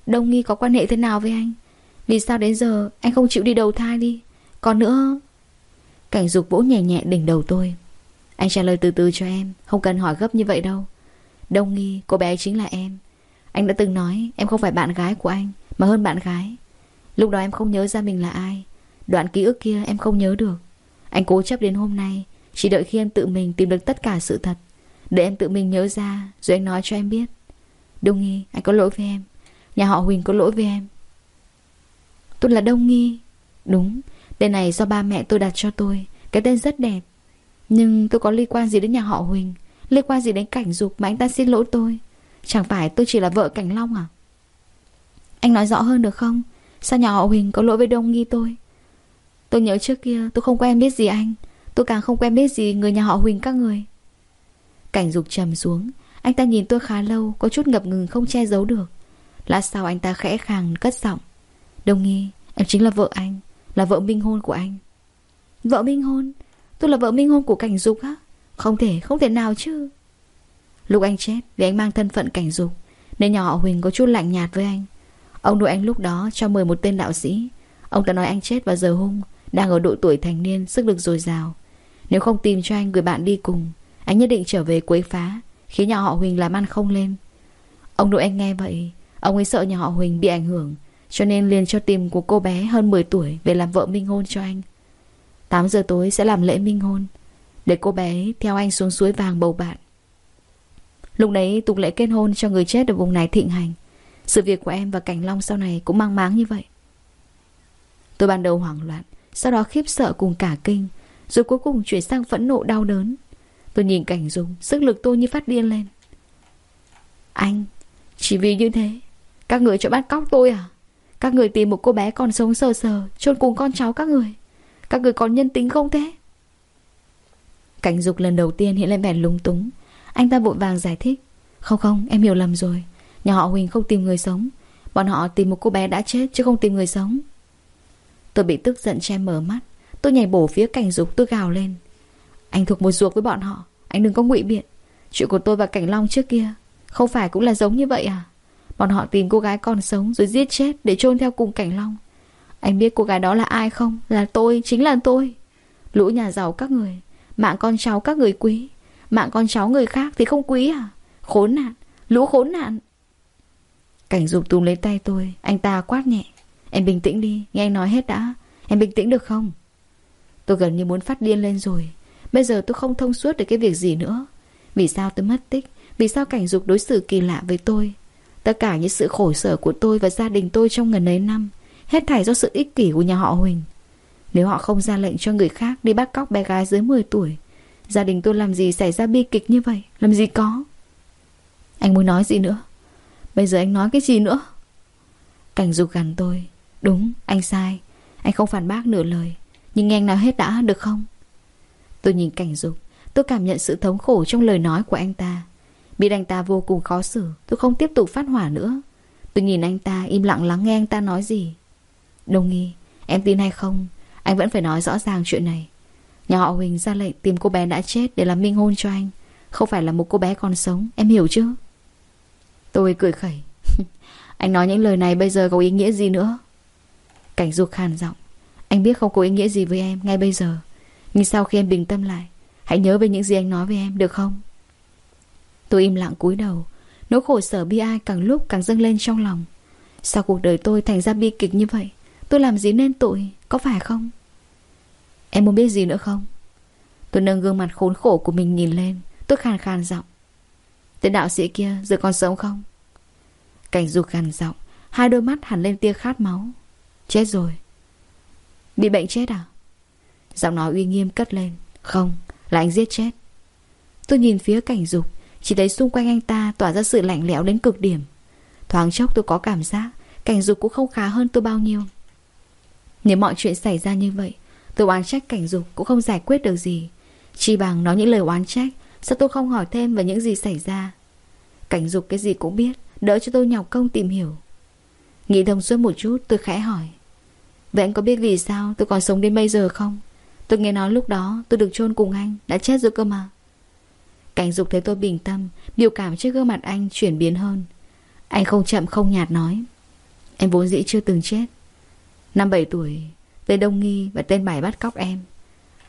Đông Nghi có quan hệ thế nào với anh? Vì sao đến giờ anh không chịu đi đầu thai đi? Còn nữa, Cảnh dục vỗ nhẹ nhẹ đỉnh đầu tôi. Anh trả lời từ từ cho em, Không cần hỏi gấp như vậy đâu. Đông nghi, cô bé chính là em. Anh đã từng nói em không phải bạn gái của anh, Mà hơn bạn gái. Lúc đó em không nhớ ra mình là ai. Đoạn ký ức kia em không nhớ được. Anh cố chấp đến hôm nay, Chỉ đợi khi em tự mình tìm được tất cả sự thật. Để em tự mình nhớ ra, Rồi anh nói cho em biết. Đông nghi, anh có lỗi với em. Nhà họ Huỳnh có lỗi với em. Tôi là Đông nghi. Đúng, Tên này do ba mẹ tôi đặt cho tôi. Cái tên rất đẹp. Nhưng tôi có liên quan gì đến nhà họ Huỳnh? Liên quan gì đến cảnh dục mà anh ta xin lỗi tôi? Chẳng phải tôi chỉ là vợ Cảnh Long à? Anh nói rõ hơn được không? Sao nhà họ Huỳnh có lỗi với Đông Nghi tôi? Tôi nhớ trước kia tôi không quen biết gì anh. Tôi càng không quen biết gì người nhà họ Huỳnh các người. Cảnh dục trầm xuống. Anh ta nhìn tôi khá lâu, Có chút ngập ngừng không che giấu được. Lát sau anh ta khẽ khàng cất giọng. Đông Nghi, em chính là vợ anh, là vợ minh hôn của anh. Vợ minh hôn? Tôi là vợ minh hôn của cảnh dục á. Không thể, không thể nào chứ. Lúc anh chết vì anh mang thân phận cảnh dục Nên nhà họ Huỳnh có chút lạnh nhạt với anh. Ông nội anh lúc đó cho mời một tên đạo sĩ. Ông ta nói anh chết vào giờ hung Đang ở độ tuổi thành niên Sức lực dồi dào. Nếu không tìm cho anh người bạn đi cùng Anh nhất định trở về quấy phá Khiến nhà họ Huỳnh làm ăn không lên. Ông nội anh nghe vậy Ông ấy sợ nhà họ Huỳnh bị ảnh hưởng cho nên liền cho tìm của cô bé hơn 10 tuổi Về làm vợ minh hôn cho anh. 8 giờ tối sẽ làm lễ minh hôn. Để cô bé theo anh xuống suối vàng bầu bạn. Lúc đấy tục lễ kết hôn cho người chết ở vùng này thịnh hành. Sự việc của em và Cảnh Long sau này cũng mang máng như vậy. Tôi ban đầu hoảng loạn, Sau đó khiếp sợ cùng cả kinh, Rồi cuối cùng chuyển sang phẫn nộ đau đớn. Tôi nhìn Cảnh Dung, Sức lực tôi như phát điên lên. Anh, Chỉ vì như thế, Các người cho bắt cóc tôi à? Các người tìm một cô bé còn sống sờ sờ, chôn cùng con cháu các người. Các người còn nhân tính không thế? Cảnh dục lần đầu tiên hiện lên vẻ lúng túng. Anh ta vội vàng giải thích. Không không, em hiểu lầm rồi. Nhà họ Huỳnh không tìm người sống. Bọn họ tìm một cô bé đã chết chứ không tìm người sống. Tôi bị tức giận che mở mắt. Tôi nhảy bổ phía cảnh dục, tôi gào lên. Anh thuộc một ruột với bọn họ. Anh đừng có ngụy biện. Chuyện của tôi và Cảnh Long trước kia Không phải cũng là giống như vậy à? Bọn họ tìm cô gái còn sống rồi giết chết Để chôn theo cùng cảnh long. Anh biết cô gái đó là ai không? Là tôi, chính là tôi. Lũ nhà giàu các người Mạng con cháu các người quý. Mạng con cháu người khác thì không quý à? Khốn nạn, lũ khốn nạn. Cảnh dục túm lấy tay tôi Anh ta quát nhẹ. Em bình tĩnh đi, nghe anh nói hết đã. Em bình tĩnh được không? Tôi gần như muốn phát điên lên rồi. Bây giờ tôi không thông suốt được cái việc gì nữa. Vì sao tôi mất tích? Vì sao cảnh dục đối xử kỳ lạ với tôi? Tất cả những sự khổ sở của tôi và gia đình tôi trong gần ấy năm Hết thảy do sự ích kỷ của nhà họ Huỳnh. Nếu họ không ra lệnh cho người khác đi bắt cóc bé gái dưới 10 tuổi Gia đình tôi làm gì xảy ra bi kịch như vậy? Làm gì có? Anh muốn nói gì nữa? Bây giờ anh nói cái gì nữa? Cảnh dục gần tôi. Đúng, anh sai. Anh không phản bác nửa lời. Nhưng nghe anh nói hết đã, được không? Tôi nhìn cảnh dục. Tôi cảm nhận sự thống khổ trong lời nói của anh ta. Biết anh ta vô cùng khó xử. Tôi không tiếp tục phát hỏa nữa. Tôi nhìn anh ta im lặng lắng nghe anh ta nói gì. Đông nghi, Em tin hay không, Anh vẫn phải nói rõ ràng chuyện này. Nhà họ Huỳnh ra lệnh tìm cô bé đã chết Để làm minh hôn cho anh. Không phải là một cô bé còn sống, Em hiểu chứ? Tôi cười khẩy. Anh nói những lời này bây giờ có ý nghĩa gì nữa? Cảnh dục khàn giọng. Anh biết không có ý nghĩa gì với em ngay bây giờ. Nhưng sau khi em bình tâm lại, Hãy nhớ về những gì anh nói với em, được không? Tôi im lặng cúi đầu. Nỗi khổ sở bi ai càng lúc càng dâng lên trong lòng. Sao cuộc đời tôi thành ra bi kịch như vậy? Tôi làm gì nên tội, Có phải không? Em muốn biết gì nữa không? Tôi nâng gương mặt khốn khổ của mình nhìn lên. Tôi khàn khàn giọng. Tên đạo sĩ kia, giờ còn sống không? Cảnh dục khàn giọng. Hai đôi mắt hẳn lên tia khát máu. Chết rồi. Bị bệnh chết à? Giọng nói uy nghiêm cất lên. Không, là anh giết chết. Tôi nhìn phía cảnh dục Chỉ thấy xung quanh anh ta tỏa ra sự lạnh lẽo đến cực điểm. Thoáng chốc tôi có cảm giác, Cảnh dục cũng không khá hơn tôi bao nhiêu. Nếu mọi chuyện xảy ra như vậy, Tôi oán trách cảnh dục cũng không giải quyết được gì. Chỉ bằng nói những lời oán trách, Sao tôi không hỏi thêm về những gì xảy ra? Cảnh dục cái gì cũng biết, Đỡ cho tôi nhọc công tìm hiểu. Nghĩ thông suốt một chút, tôi khẽ hỏi. Vậy anh có biết vì sao tôi còn sống đến bây giờ không? Tôi nghe nói lúc đó tôi được chôn cùng anh, Đã chết rồi cơ mà. Cảnh dục thấy tôi bình tâm, Biểu cảm trước gương mặt anh chuyển biến hơn. Anh không chậm không nhạt nói. Em vốn dĩ chưa từng chết Năm bảy tuổi, Tên Đông Nghi và tên Bảy bắt cóc em.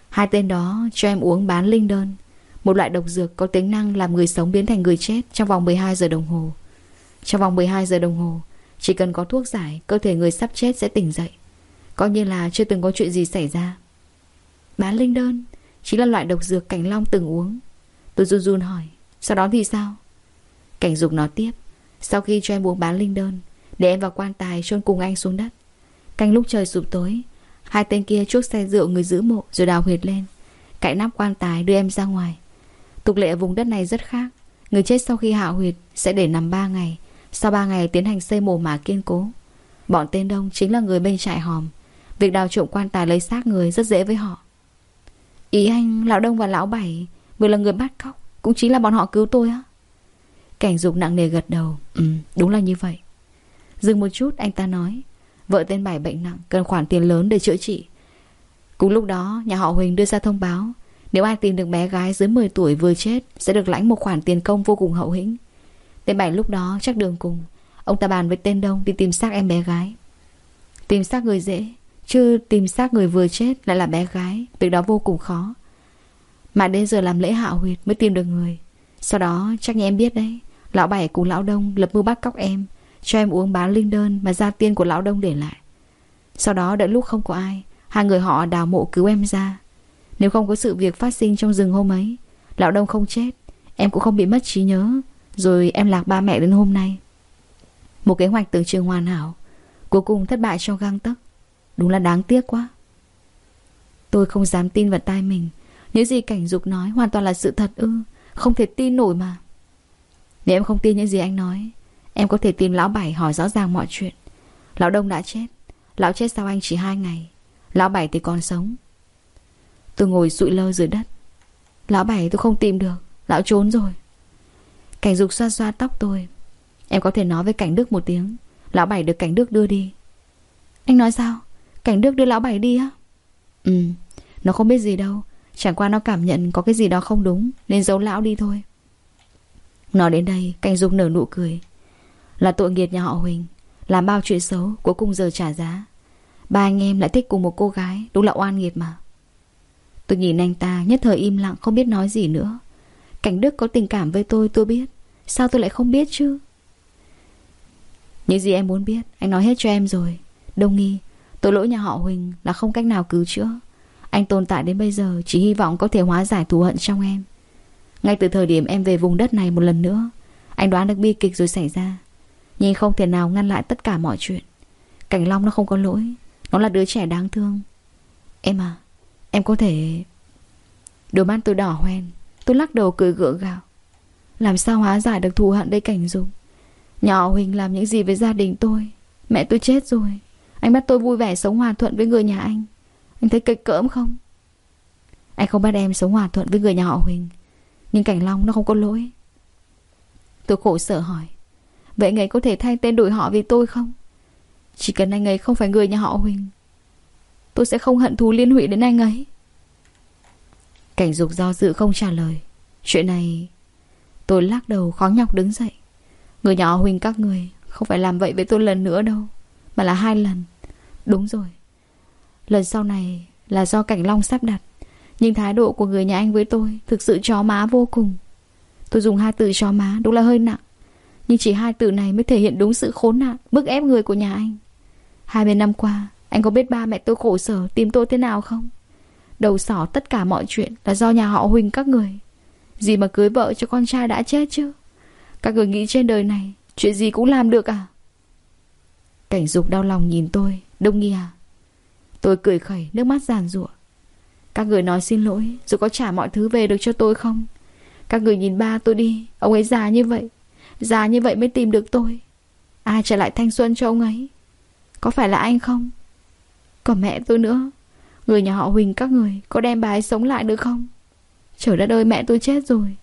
Hai tên đó cho em uống bán linh đơn. Một loại độc dược có tính năng làm người sống biến thành người chết Trong vòng 12 giờ đồng hồ. Trong vòng 12 giờ đồng hồ, Chỉ cần có thuốc giải, Cơ thể người sắp chết sẽ tỉnh dậy. Coi như là chưa từng có chuyện gì xảy ra. Bán linh đơn Chính là loại độc dược Cảnh Long từng uống. Tôi run run hỏi, Sau đó thì sao? Cảnh dục nói tiếp, Sau khi cho em uống bán linh đơn, Để em vào quan tài chôn cùng anh xuống đất. Canh lúc trời sụp tối, Hai tên kia chuốc xe rượu người giữ mộ Rồi đào huyệt lên cạy nắp quan tài đưa em ra ngoài. Tục lệ ở vùng đất này rất khác, Người chết sau khi hạ huyệt sẽ để nằm 3 ngày, Sau 3 ngày tiến hành xây mồ mả kiên cố. Bọn tên đông chính là người bên trại hòm, Việc đào trộm quan tài lấy xác người rất dễ với họ. Ý anh, Lão Đông và Lão Bảy, Vừa là người bắt cóc, Cũng chính là bọn họ cứu tôi á. Cảnh dục nặng nề gật đầu Ừ đúng là như vậy. Dừng một chút, anh ta nói Vợ tên Bảy bệnh nặng, Cần khoản tiền lớn để chữa trị. Cùng lúc đó, nhà họ Huỳnh đưa ra thông báo, Nếu ai tìm được bé gái dưới 10 tuổi vừa chết, Sẽ được lãnh một khoản tiền công vô cùng hậu hĩnh. Tên Bảy lúc đó chắc đường cùng, Ông ta bàn với tên Đông đi tìm xác em bé gái. Tìm xác người dễ, Chứ tìm xác người vừa chết lại là bé gái, Việc đó vô cùng khó. Mà đến giờ làm lễ hạ huyệt mới tìm được người. Sau đó chắc như em biết đấy, Lão Bảy cùng Lão Đông lập mưu bắt cóc em. Cho em uống bán linh đơn Mà gia tiên của Lão Đông để lại. Sau đó đợi lúc không có ai, Hai người họ đào mộ cứu em ra. Nếu không có sự việc phát sinh trong rừng hôm ấy, Lão Đông không chết, Em cũng không bị mất trí nhớ, Rồi em lạc ba mẹ đến hôm nay. Một kế hoạch tưởng chừng hoàn hảo, Cuối cùng thất bại trong găng tấc. Đúng là đáng tiếc quá. Tôi không dám tin vào tai mình. Những gì cảnh dục nói hoàn toàn là sự thật ư, Không thể tin nổi mà. Nếu em không tin những gì anh nói Em có thể tìm lão bảy hỏi rõ ràng mọi chuyện. Lão Đông đã chết. Lão chết sau anh chỉ hai ngày. Lão bảy thì còn sống. Tôi ngồi sụi lơ dưới đất. Lão bảy tôi không tìm được. Lão trốn rồi. Cảnh dục xoa xoa tóc tôi. Em có thể nói với cảnh đức một tiếng. Lão bảy được cảnh đức đưa đi. Anh nói sao? Cảnh Đức đưa lão bảy đi á? Ừ Nó không biết gì đâu. Chẳng qua nó cảm nhận có cái gì đó không đúng, Nên giấu lão đi thôi. Nói đến đây, Cảnh Dục nở nụ cười. Là tội nghiệp nhà họ Huỳnh Làm bao chuyện xấu Cuối cùng giờ trả giá. Ba anh em lại thích cùng một cô gái, Đúng là oan nghiệp mà. Tôi nhìn anh ta nhất thời im lặng, không biết nói gì nữa. Cảnh Đức có tình cảm với tôi tôi biết. Sao tôi lại không biết chứ? Những gì em muốn biết, Anh nói hết cho em rồi. Đông nghi, Tội lỗi nhà họ Huỳnh là không cách nào cứu chữa. Anh tồn tại đến bây giờ, Chỉ hy vọng có thể hóa giải thù hận trong em. Ngay từ thời điểm em về vùng đất này một lần nữa, Anh đoán được bi kịch rồi xảy ra. Nhưng không thể nào ngăn lại tất cả mọi chuyện. Cảnh Long nó không có lỗi. Nó là đứa trẻ đáng thương. Em à Em có thể Đôi mắt tôi đỏ hoen. Tôi lắc đầu cười gượng gạo. Làm sao hóa giải được thù hận đây cảnh dùng Nhỏ họ Huỳnh làm những gì với gia đình tôi? Mẹ tôi chết rồi. Anh bắt tôi vui vẻ sống hòa thuận với người nhà anh. Anh thấy kịch cỡm không? Anh không bắt em sống hòa thuận với người nhà họ Huỳnh. Nhưng Cảnh Long nó không có lỗi. Tôi khổ sở hỏi. Vậy anh ấy có thể thay tên đổi họ vì tôi không? Chỉ cần anh ấy không phải người nhà họ Huỳnh, Tôi sẽ không hận thù liên hụy đến anh ấy. Cảnh dục do dự không trả lời. Chuyện này, Tôi lắc đầu khó nhọc đứng dậy. Người nhà họ Huỳnh các người, Không phải làm vậy với tôi lần nữa đâu, Mà là hai lần. Đúng rồi, Lần sau này là do Cảnh Long sắp đặt. Nhưng thái độ của người nhà anh với tôi Thực sự chó má vô cùng. Tôi dùng hai từ chó má đúng là hơi nặng. Nhưng chỉ hai từ này mới thể hiện đúng sự khốn nạn, Bức ép người của nhà anh. Hai mươi năm qua, Anh có biết ba mẹ tôi khổ sở tìm tôi thế nào không? Đầu sỏ tất cả mọi chuyện Là do nhà họ Huỳnh các người. Gì mà cưới vợ cho con trai đã chết chứ? Các người nghĩ trên đời này, Chuyện gì cũng làm được à? Cảnh dục đau lòng nhìn tôi, Đông nghi à? Tôi cười khẩy, nước mắt giàn rụa Các người nói xin lỗi Rồi có trả mọi thứ về được cho tôi không? Các người nhìn ba tôi đi, Ông ấy già như vậy Già như vậy mới tìm được tôi. Ai trả lại thanh xuân cho ông ấy? Có phải là anh không? Còn mẹ tôi nữa. Người nhà họ Huỳnh các người Có đem bà ấy sống lại được không? Trời đất ơi, mẹ tôi chết rồi.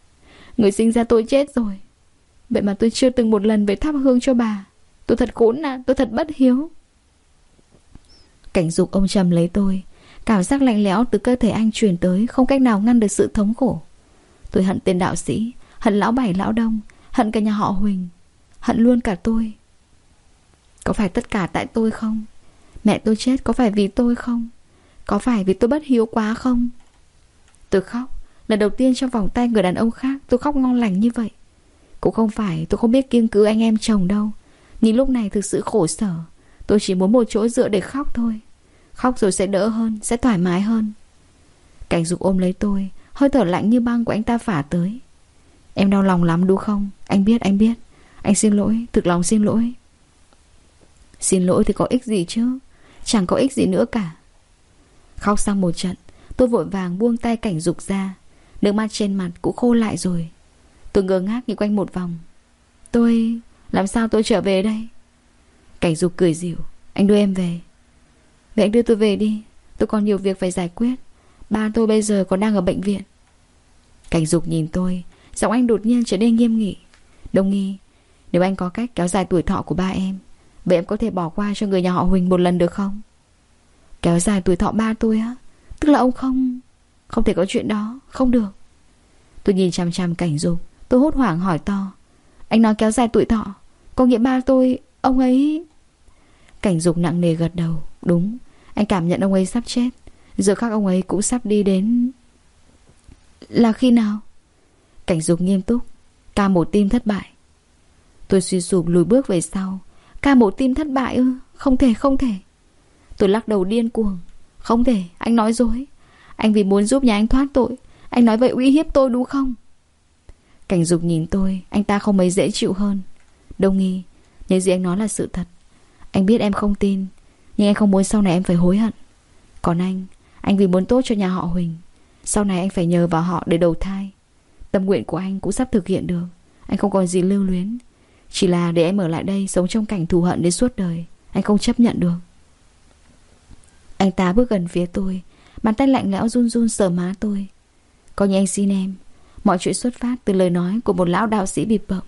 Người sinh ra tôi chết rồi. Vậy mà tôi chưa từng một lần về thắp hương cho bà. Tôi thật khốn nạn, Tôi thật bất hiếu. Cảnh dục ông trầm lấy tôi. Cảm giác lạnh lẽo từ cơ thể anh truyền tới Không cách nào ngăn được sự thống khổ. Tôi hận tên đạo sĩ, Hận lão bảy, lão đông Hận cả nhà họ Huỳnh. Hận luôn cả tôi. Có phải tất cả tại tôi không? Mẹ tôi chết có phải vì tôi không? Có phải vì tôi bất hiếu quá không? Tôi khóc. Lần đầu tiên trong vòng tay người đàn ông khác Tôi khóc ngon lành như vậy. Cũng không phải tôi không biết kiêng cứ anh em chồng đâu. Nhưng lúc này thực sự khổ sở. Tôi chỉ muốn một chỗ dựa để khóc thôi. Khóc rồi sẽ đỡ hơn, Sẽ thoải mái hơn. Cảnh dục ôm lấy tôi. Hơi thở lạnh như băng của anh ta phả tới. Em đau lòng lắm đúng không? Anh biết anh biết. Anh xin lỗi, Thực lòng xin lỗi. Xin lỗi thì có ích gì chứ? Chẳng có ích gì nữa cả. Khóc xong một trận, Tôi vội vàng buông tay cảnh dục ra. Nước mắt trên mặt cũng khô lại rồi. Tôi ngơ ngác nhìn quanh một vòng. Tôi... Làm sao tôi trở về đây? Cảnh dục cười dịu. Anh đưa em về. Vậy anh đưa tôi về đi. Tôi còn nhiều việc phải giải quyết. Ba tôi bây giờ còn đang ở bệnh viện. Cảnh dục nhìn tôi Giọng anh đột nhiên trở nên nghiêm nghị. Đồng nghi, Nếu anh có cách kéo dài tuổi thọ của ba em, Vậy em có thể bỏ qua cho người nhà họ Huỳnh một lần được không? Kéo dài tuổi thọ ba tôi á? Tức là ông không Không thể có chuyện đó, Không được. Tôi nhìn chằm chằm cảnh dục, Tôi hốt hoảng hỏi to. Anh nói kéo dài tuổi thọ, Có nghĩa ba tôi, Ông ấy Cảnh dục nặng nề gật đầu. Đúng, Anh cảm nhận ông ấy sắp chết. Giờ khác ông ấy cũng sắp đi đến Là khi nào? Cảnh dục nghiêm túc. Ca một tim thất bại. Tôi suy sụp lùi bước về sau. Ca một tim thất bại ư? Không thể không thể. Tôi lắc đầu điên cuồng. Không thể, anh nói dối. Anh vì muốn giúp nhà anh thoát tội. Anh nói vậy uy hiếp tôi đúng không? Cảnh dục nhìn tôi, Anh ta không mấy dễ chịu hơn. Đông nghi Những gì anh nói là sự thật. Anh biết em không tin, Nhưng anh không muốn sau này em phải hối hận. Còn anh Anh vì muốn tốt cho nhà họ Huỳnh. Sau này anh phải nhờ vào họ để đầu thai. Tâm nguyện của anh cũng sắp thực hiện được. Anh không còn gì lưu luyến. Chỉ là để em ở lại đây Sống trong cảnh thù hận đến suốt đời, Anh không chấp nhận được. Anh ta bước gần phía tôi, Bàn tay lạnh lẽo run run sờ má tôi. Coi như anh xin em, Mọi chuyện xuất phát từ lời nói của một lão đạo sĩ bịp bợm.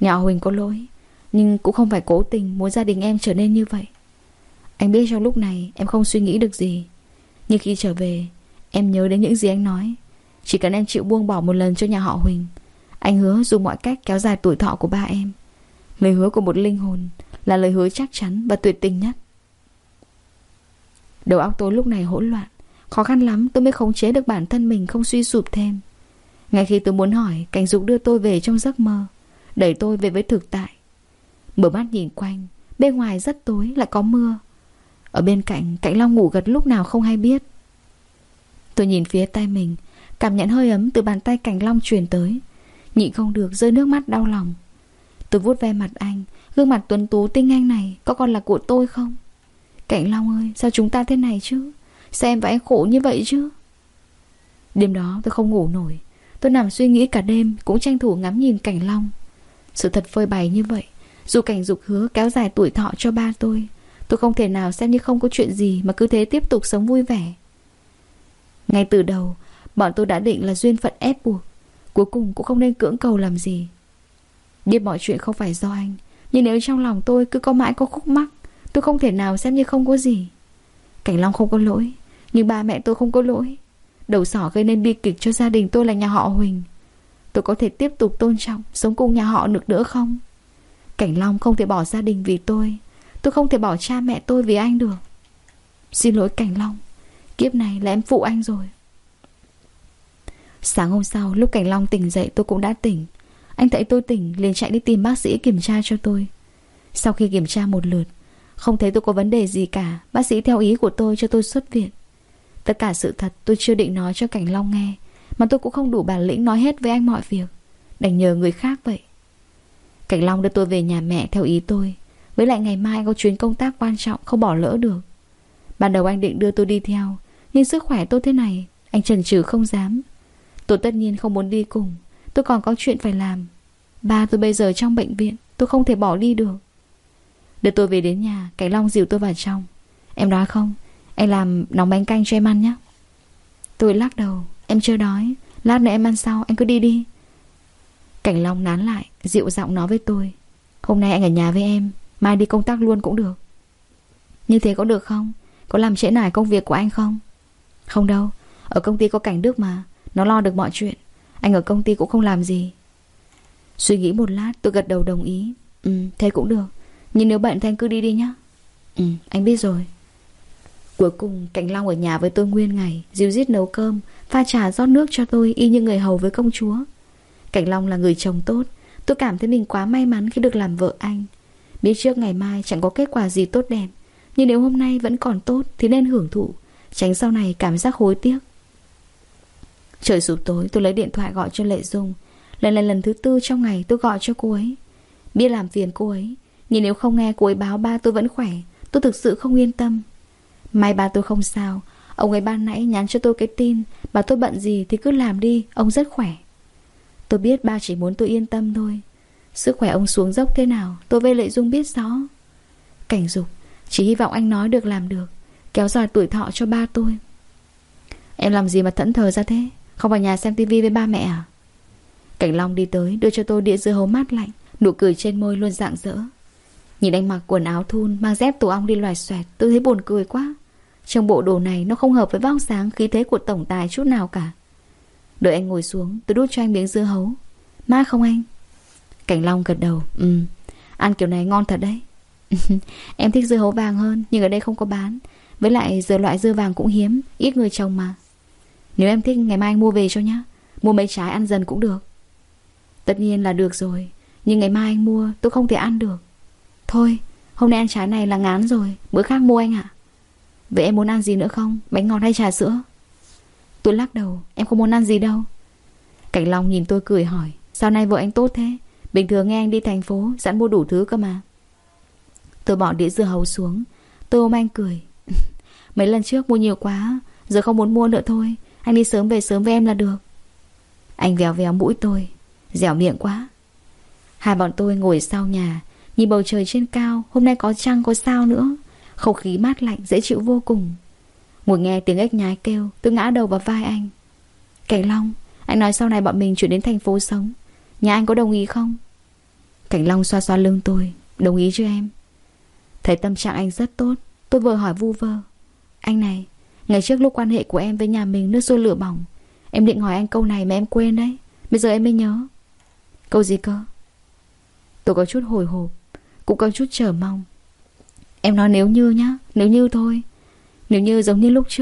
Nhà Huỳnh có lỗi, Nhưng cũng không phải cố tình muốn gia đình em trở nên như vậy. Anh biết trong lúc này em không suy nghĩ được gì, Nhưng khi trở về, Em nhớ đến những gì anh nói. Chỉ cần em chịu buông bỏ một lần cho nhà họ Huỳnh, Anh hứa dùng mọi cách kéo dài tuổi thọ của ba em. Lời hứa của một linh hồn Là lời hứa chắc chắn và tuyệt tình nhất. Đầu óc tôi lúc này hỗn loạn, Khó khăn lắm tôi mới khống chế được bản thân mình không suy sụp thêm. Ngay khi tôi muốn hỏi, Cảnh dục đưa tôi về trong giấc mơ, Đẩy tôi về với thực tại. Mở mắt nhìn quanh, Bên ngoài rất tối lại có mưa. Ở bên cạnh Cảnh Long ngủ gật lúc nào không hay biết. Tôi nhìn phía tay mình Cảm nhận hơi ấm từ bàn tay Cảnh Long truyền tới. Nhịn không được rơi nước mắt đau lòng. Tôi vuốt ve mặt anh, Gương mặt tuấn tú tinh anh này Có còn là của tôi không? Cảnh Long ơi, sao chúng ta thế này chứ? Sao em và anh khổ như vậy chứ? Đêm đó tôi không ngủ nổi. Tôi nằm suy nghĩ cả đêm, Cũng tranh thủ ngắm nhìn cảnh long. Sự thật phơi bày như vậy, Dù cảnh dục hứa kéo dài tuổi thọ cho ba tôi Tôi không thể nào xem như không có chuyện gì Mà cứ thế tiếp tục sống vui vẻ. Ngay từ đầu Bọn tôi đã định là duyên phận ép buộc. Cuối cùng cũng không nên cưỡng cầu làm gì. Biết mọi chuyện không phải do anh, Nhưng nếu trong lòng tôi cứ có mãi có khúc mắc, Tôi không thể nào xem như không có gì. Cảnh Long không có lỗi, Nhưng ba mẹ tôi không có lỗi. Đầu sỏ gây nên bi kịch cho gia đình tôi là nhà họ Huỳnh. Tôi có thể tiếp tục tôn trọng, Sống cùng nhà họ được nữa không? Cảnh Long không thể bỏ gia đình vì tôi Tôi không thể bỏ cha mẹ tôi vì anh được. Xin lỗi Cảnh Long, Kiếp này là em phụ anh rồi. Sáng hôm sau, lúc Cảnh Long tỉnh dậy, tôi cũng đã tỉnh. Anh thấy tôi tỉnh, liền chạy đi tìm bác sĩ kiểm tra cho tôi. Sau khi kiểm tra một lượt, Không thấy tôi có vấn đề gì cả, Bác sĩ theo ý của tôi cho tôi xuất viện. Tất cả sự thật tôi chưa định nói cho Cảnh Long nghe, Mà tôi cũng không đủ bản lĩnh nói hết với anh mọi việc. Đành nhờ người khác vậy. Cảnh Long đưa tôi về nhà mẹ theo ý tôi. Với lại ngày mai có chuyến công tác quan trọng, Không bỏ lỡ được. Ban đầu anh định đưa tôi đi theo, Nhưng sức khỏe tôi thế này, Anh chần chừ không dám. Tôi tất nhiên không muốn đi cùng. Tôi còn có chuyện phải làm. Ba tôi bây giờ trong bệnh viện, Tôi không thể bỏ đi được. Để tôi về đến nhà Cảnh Long dìu tôi vào trong. Em đói không Anh làm nóng bánh canh cho em ăn nhé. Tôi lắc đầu, Em chưa đói Lát nữa em ăn sau, Anh cứ đi đi. Cảnh Long nán lại, Dịu giọng nói với tôi. Hôm nay anh ở nhà với em, Mai đi công tác luôn cũng được. Như thế có được không? Có làm trễ nải công việc của anh không? Không đâu, Ở công ty có cảnh Đức mà. Nó lo được mọi chuyện. Anh ở công ty cũng không làm gì. Suy nghĩ một lát, tôi gật đầu đồng ý. Ừ thế cũng được. Nhưng nếu bận thì anh cứ đi đi nhá. Ừ anh biết rồi. Cuối cùng, Cảnh Long ở nhà với tôi nguyên ngày, Dìu dít nấu cơm, Pha trà rót nước cho tôi, Y như người hầu với công chúa. Cảnh Long là người chồng tốt. Tôi cảm thấy mình quá may mắn khi được làm vợ anh. Biết trước ngày mai chẳng có kết quả gì tốt đẹp. Nhưng nếu hôm nay vẫn còn tốt Thì nên hưởng thụ. Tránh sau này cảm giác hối tiếc. Trời sụp tối, tôi lấy điện thoại gọi cho Lệ Dung. Lần này lần thứ tư trong ngày tôi gọi cho cô ấy. Biết làm phiền cô ấy, Nhưng nếu không nghe cô ấy báo ba tôi vẫn khỏe, Tôi thực sự không yên tâm. May ba tôi không sao, Ông ấy ban nãy nhắn cho tôi cái tin bà tôi bận gì thì cứ làm đi, Ông rất khỏe. Tôi biết ba chỉ muốn tôi yên tâm thôi. Sức khỏe ông xuống dốc thế nào, Tôi với Lệ Dung biết rõ. Cảnh dục, Chỉ hy vọng anh nói được làm được, Kéo dài tuổi thọ cho ba tôi. Em làm gì mà thẫn thờ ra thế? Không vào nhà xem tivi với ba mẹ à? Cảnh Long đi tới, đưa cho tôi đĩa dưa hấu mát lạnh, Nụ cười trên môi luôn rạng rỡ. Nhìn anh mặc quần áo thun, Mang dép tổ ong đi loài xoẹt, Tôi thấy buồn cười quá. Trong bộ đồ này, nó không hợp với vóc sáng khí thế của tổng tài chút nào cả. Đợi anh ngồi xuống, Tôi đút cho anh miếng dưa hấu. Má không anh? Cảnh Long gật đầu Ừ Ăn kiểu này ngon thật đấy. Em thích dưa hấu vàng hơn, Nhưng ở đây không có bán. Với lại giờ loại dưa vàng cũng hiếm, Ít người trồng mà. Nếu em thích, ngày mai anh mua về cho nhá. Mua mấy trái ăn dần cũng được. Tất nhiên là được rồi, Nhưng ngày mai anh mua, tôi không thể ăn được. Thôi, hôm nay ăn trái này là ngán rồi, Bữa khác mua anh ạ. Vậy em muốn ăn gì nữa không? Bánh ngọt hay trà sữa? Tôi lắc đầu, Em không muốn ăn gì đâu. Cảnh Long nhìn tôi cười hỏi, Sao nay vợ anh tốt thế? Bình thường nghe anh đi thành phố, Sẵn mua đủ thứ cơ mà. Tôi bỏ đĩa dưa hấu xuống, Tôi ôm anh cười. Mấy lần trước mua nhiều quá, Giờ không muốn mua nữa thôi. Anh đi sớm về sớm với em là được. Anh véo véo mũi tôi, Dẻo miệng quá. Hai bọn tôi ngồi sau nhà, Nhìn bầu trời trên cao, Hôm nay có trăng, có sao nữa. Không khí mát lạnh, dễ chịu vô cùng. Ngồi nghe tiếng ếch nhái kêu, Tôi ngã đầu vào vai anh. Cảnh Long, Anh nói sau này bọn mình chuyển đến thành phố sống. Nhà anh có đồng ý không? Cảnh Long xoa xoa lưng tôi, Đồng ý chứ em? Thấy tâm trạng anh rất tốt, Tôi vừa hỏi vu vơ. Anh này Ngày trước lúc quan hệ của em với nhà mình, nước sôi lửa bỏng. Em định hỏi anh câu này mà em quên đấy. Bây giờ em mới nhớ. Câu gì cơ? Tôi có chút hồi hộp, Cũng có chút chờ mong. Em nói nếu như nhá, Nếu như thôi. Nếu như giống như lúc trước.